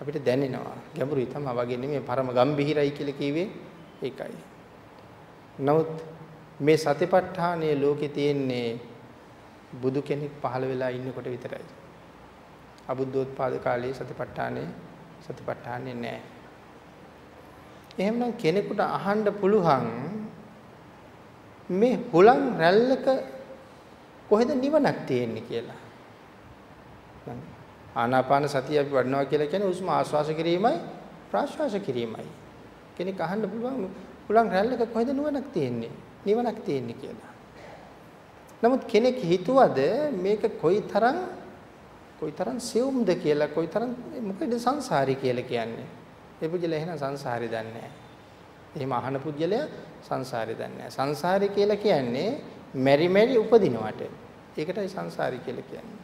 අපිට දැනෙනවා. ගැඹුරුයි තමයි වගේ නෙමෙයි පරම ගම්භීරයි කියලා කිව්වේ ඒකයි. නමුත් මේ සතිපට්ඨානයේ ලෝකේ තියෙන්නේ බුදු කෙනෙක් පහළ වෙලා ඉන්නකොට විතරයි. අබුද්ධෝත්පාද කාලයේ සතිපට්ඨානේ සතිපට්ඨානේ නැහැ. එහෙමනම් කෙනෙකුට අහන්න පුළුවන් මේ හුලං රැල්ලක කොහෙද නිවනක් තියෙන්නේ කියලා. ආනාපාන සතිය අපි වඩනවා කියලා කියන්නේ හුස්ම ආශ්වාස කිරීමයි ප්‍රාශ්වාස කිරීමයි. කෙනෙක් අහන්න පුළුවන් පුළුවන් රැල්ලක කොහෙද නුවණක් තියෙන්නේ? නිවනක් තියෙන්නේ කියලා. නමුත් කෙනෙක් හිතුවද මේක කොයිතරම් කොයිතරම් සියුම්ද කියලා කොයිතරම් මොකද සංසාරي කියලා කියන්නේ. ඒ පුජ්‍යලයා එහෙනම් සංසාරي දන්නේ නැහැ. එහෙම අහන පුජ්‍යලයා සංසාරي දන්නේ නැහැ. සංසාරي කියලා කියන්නේ මෙරි මෙරි උපදිනවට. ඒකටයි සංසාරي කියලා කියන්නේ.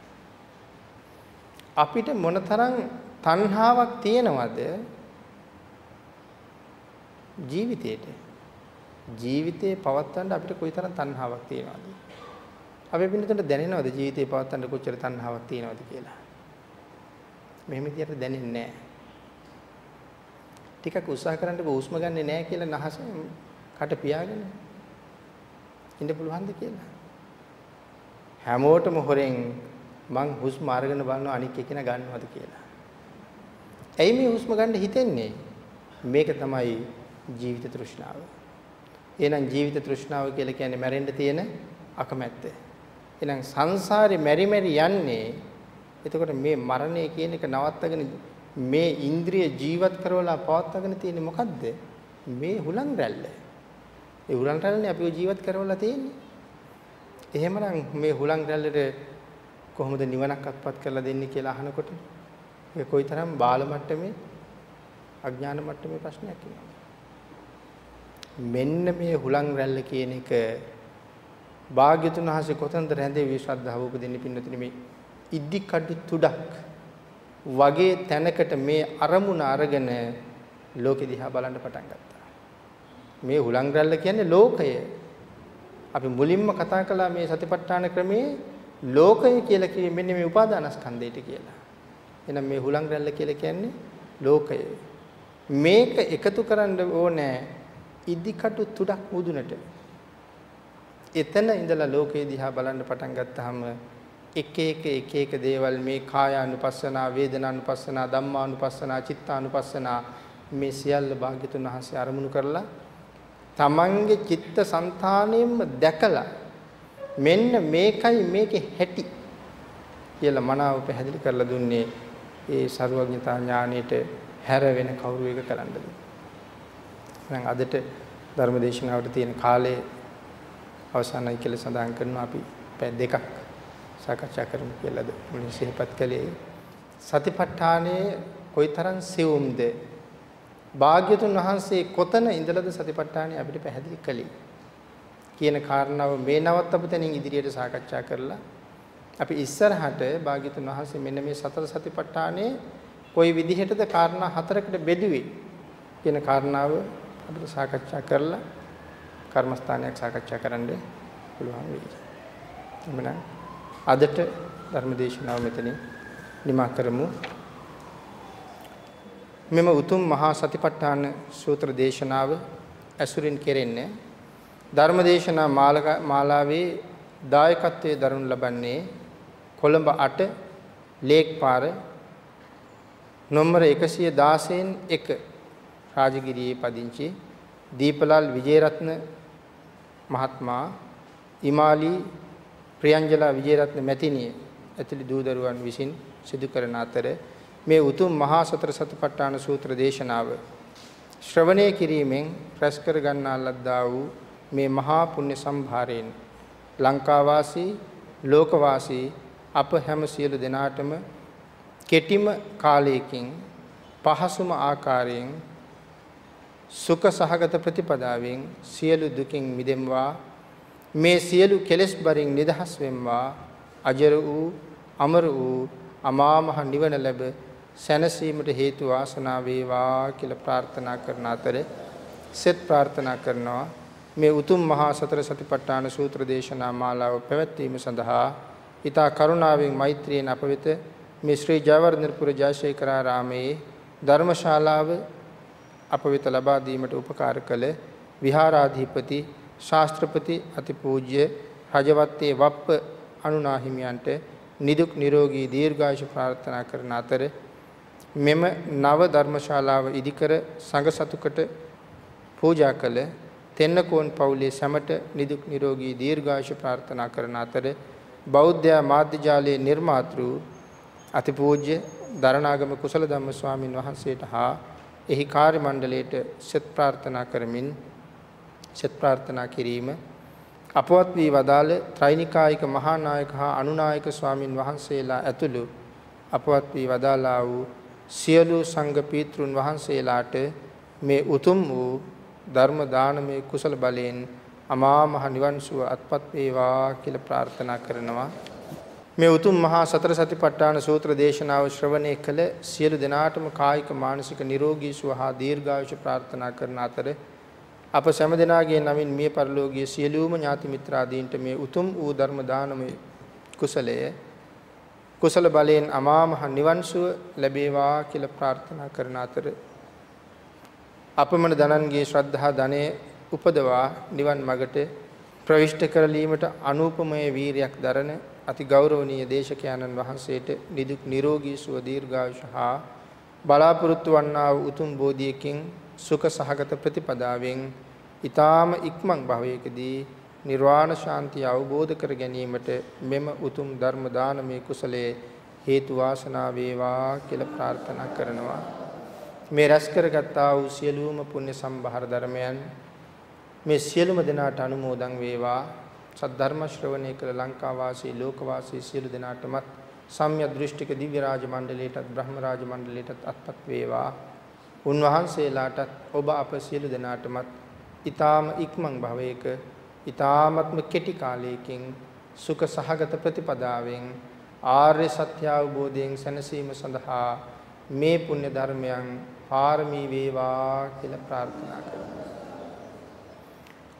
අපිට මොනතරම් තණ්හාවක් තියෙනවද ජීවිතේට? ජීවිතේ පවත්වන්න අපිට කොයිතරම් තණ්හාවක් තියෙනවද? අපි පින්නතට දැනෙනවද ජීවිතේ පවත්වන්න කොච්චර තණ්හාවක් තියෙනවද කියලා මෙහෙම විදියට දැනෙන්නේ නැහැ ටිකක් උත්සාහ කරන්න බෝ උස්ම ගන්නෙ නැහැ කියලා නහස කට පියාගෙන ඉන්න පුළුවන්ද කියලා හැමෝටම හොරෙන් මං හුස්ම අරගෙන බලනවා අනික් එකින ගන්නවද කියලා. ඇයි මේ හුස්ම ගන්න හිතෙන්නේ? මේක තමයි ජීවිත තෘෂ්ණාව. එහෙනම් ජීවිත තෘෂ්ණාව කියලා කියන්නේ මැරෙන්න තියෙන අකමැත්ත. එහෙනම් සංසාරේ මෙරි මෙරි යන්නේ එතකොට මේ මරණය කියන එක නවත්තගෙන මේ ඉන්ද්‍රිය ජීවත් කරවලා පවත්වාගෙන තියෙන්නේ මොකද්ද? මේ හුලං රැල්ල. ඒ හුලං රැල්ලනේ අපිව ජීවත් කරවලා තියෙන්නේ. එහෙමනම් මේ හුලං රැල්ලට කොහොමද නිවනක් අත්පත් කරලා දෙන්නේ කියලා අහනකොට ඒ කොයිතරම් බාල මට්ටමේ අඥාන මට්ටමේ ප්‍රශ්නයක් වෙනවා. මෙන්න මේ හුලං රැල්ල කියන එක භාග්‍යතුන් වහන්සේ කොතනද රැඳේ විශ්වද්ධාව උපදින්නේ පින්නතුනි මේ ඉද්දි කඩු තුඩක් වගේ තැනකට මේ අරමුණ අරගෙන ලෝකෙ දිහා බලන්න පටන් ගත්තා. මේ හුලං රැල්ල කියන්නේ ලෝකය. අපි මුලින්ම කතා කළා මේ සතිපට්ඨාන ක්‍රමේ ලෝකය කියලා කියේ මෙන්න මේ උපාදානස්කන්ධයට කියලා. එහෙනම් මේ හුලං රැල්ල කියලා කියන්නේ ලෝකය. මේක එකතු කරන්න ඕනේ ඉදිකටු තුඩක් මුදුනට. එතන ඉඳලා ලෝකේ දිහා බලන්න පටන් ගත්තාම එක එක එක එක දේවල් මේ කායානුපස්සනා, වේදනානුපස්සනා, ධම්මානුපස්සනා, චිත්තානුපස්සනා මේ සියල්ල භාග්‍යතුන් වහන්සේ අරමුණු කරලා තමන්ගේ චිත්ත સંතාණයෙන්ම දැකලා මෙන්න මේකයි මේකේ හැටි කියලා මනාව පැහැදිලි කරලා දුන්නේ ඒ ਸਰුවඥතා ඥාණයට හැර වෙන කවුරු එක කරන්නද. එහෙනම් අදට ධර්මදේශනාවට තියෙන කාලේ අවසానයි කියලා සඳහන් කරනවා අපි පැය දෙකක් සාකච්ඡා කරමු කියලාද මුලින් සිහිපත් කළේ. සතිපට්ඨානයේ කොයිතරම් සියුම්ද? භාග්‍යතුන් වහන්සේ කොතන ඉඳලාද සතිපට්ඨානය අපිට පැහැදිලි කළේ? කියන කාරණාව මේ නවත්තපු තැනින් ඉදිරියට සාකච්ඡා කරලා අපි ඉස්සරහට භාග්‍යතුන් වහන්සේ මෙන්න මේ සතර සතිපට්ඨානයේ කොයි විදිහටද කාරණා හතරකට බෙදුවේ කියන කාරණාව අපිට සාකච්ඡා කරලා කර්මස්ථානයක් සාකච්ඡා කරන්න පුළුවන් වෙයි. එමනම් අදට ධර්මදේශනාව මෙතනින් නිමා කරමු. මෙම උතුම් මහා සතිපට්ඨාන සූත්‍ර දේශනාව ඇසුරින් කෙරෙන්නේ ධර්මදේශනා මාලාවේ දායකත්වයේ දරනු ලබන්නේ කොළඹ 8 ලේක්පාර නොම්බර 116න් 1 රාජගිරියේ පදිංචි දීපලාල් විජේරත්න මහත්මයා ඉමාලි ප්‍රියංජලා විජේරත්න මැතිණිය ඇතුළු දූ දරුවන් විසින් සිදු කරන අතර මේ උතුම් මහා සතර සතිපට්ඨාන සූත්‍ර දේශනාව ශ්‍රවණය කිරීමෙන් රැස් කර ගන්නා ලද්දා වූ මේ මහා පුණ්‍ය සම්භාරයෙන් ලංකාවාසී ලෝකවාසී අප හැම සියලු දෙනාටම කෙටිම කාලයකින් පහසුම ආකාරයෙන් සුඛ සහගත ප්‍රතිපදාවෙන් සියලු දුකින් මිදෙම්වා. මේ සියලු කෙලෙස් බරින් නිදහස් වෙම්වා. අජර වූ අමර වූ අමා මහ නිවන ලැබ සැනසීමට හේතු වාසනා වේවා කියලා ප්‍රාර්ථනා කරන අතර සෙත් ප්‍රාර්ථනා කරනවා. මේ උතුම් මහා සතර සතිපට්ඨාන සූත්‍ර දේශනා මාලාව පැවැත්වීම සඳහා ඊතා කරුණාවෙන් මෛත්‍රියෙන් අප වෙත මේ ශ්‍රී ජයවර්ධනපුර ජයශේඛරාරාමේ ධර්මශාලාව අප වෙත ලබා දීමට උපකාර කළ විහාරාධිපති ශාස්ත්‍රපති අතිපූජ්‍ය රජවත්තේ වප්ප අනුනාහිමියන්ට නිදුක් නිරෝගී දීර්ඝායුෂ ප්‍රාර්ථනා කරන අතර මෙම නව ධර්මශාලාව ඉදිකර සංඝ සතුකට පූජා කළ තෙන්නකෝන් පවුලේ සැමට නිදුක් නිරෝගී දීර්ඝායුෂ ප්‍රාර්ථනා කරන අතර බෞද්ධ මාධ්‍ය ජාලයේ නිර්මාතෘ අතිපූජ්‍ය දරණාගම කුසල ධම්ම ස්වාමින් වහන්සේට හා එහි කාර්ය මණ්ඩලයට සෙත් ප්‍රාර්ථනා කරමින් සෙත් ප්‍රාර්ථනා කිරීම අපවත් වී වදාළ ත්‍රිනිකායික මහා නායක හා අනුනායක ස්වාමින් වහන්සේලා ඇතුළු අපවත් වී වදාලා වූ සියලු සංඝ පීත්‍රුන් වහන්සේලාට මේ උතුම් වූ ධර්ම දානමය කුසල බලයෙන් අමා මහ නිවන් සුව අත්පත් වේවා කියලා ප්‍රාර්ථනා කරනවා. මේ උතුම් මහා සතර සතිපට්ඨාන සූත්‍ර දේශනාව ශ්‍රවණය කළ සියලු දෙනාටම කායික මානසික නිරෝගී සුව හා දීර්ඝායුෂ ප්‍රාර්ථනා කරන අතර අප සෑම දෙනාගේ නමින් මිය පරලෝකීය සියලුම ඥාති මිත්‍රාදීන්ට මේ උතුම් වූ ධර්ම දානමය කුසලය කුසල බලයෙන් අමා මහ නිවන් සුව ලැබේවා කියලා ප්‍රාර්ථනා කරන අතර අපමණ දනන්ගේ ශ්‍රද්ධා ධනෙ උපදවා නිවන් මගට ප්‍රවිෂ්ඨ කරලීමට අනූපමය වීරියක් දරන අති ගෞරවනීය දේශකයන්න් වහන්සේට නිදුක් නිරෝගී සුව දීර්ඝායුෂ හා බලාපොරොත්තු වන්නා වූ උතුම් බෝධියකින් සුඛ සහගත ප්‍රතිපදාවෙන් ඊ타ම ඉක්මන් භවයකදී නිර්වාණ ශාන්තිය අවබෝධ කර ගැනීමට මෙම උතුම් ධර්ම දානමේ කුසලයේ හේතු වාසනා වේවා කියලා ප්‍රාර්ථනා කරනවා. මේ රැස් කරගත්තා වූ සියලුම පුණ්‍ය සම්භාර ධර්මයන් මේ සියලුම දෙනාට අනුමෝදන් වේවා. සද්ධර්ම ශ්‍රවණය කළ ලංකා වාසී ලෝක වාසී සියලු දෙනාටමත් සම්්‍ය දෘෂ්ටික දිව්‍ය රාජ මණ්ඩලයටත් බ්‍රහ්ම රාජ මණ්ඩලයටත් අත්පත් වේවා. උන්වහන්සේලාටත් ඔබ අප සියලු දෙනාටමත් ඊ타ම ඉක්මන් භවයක ඊ타මත්ම කෙටි කාලයකින් සුඛ සහගත ප්‍රතිපදාවෙන් ආර්ය සත්‍ය අවබෝධයෙන් සැනසීම සඳහා මේ පුණ්‍ය ධර්මයන් පාරමී වේවා කියලා ප්‍රාර්ථනා කරමු.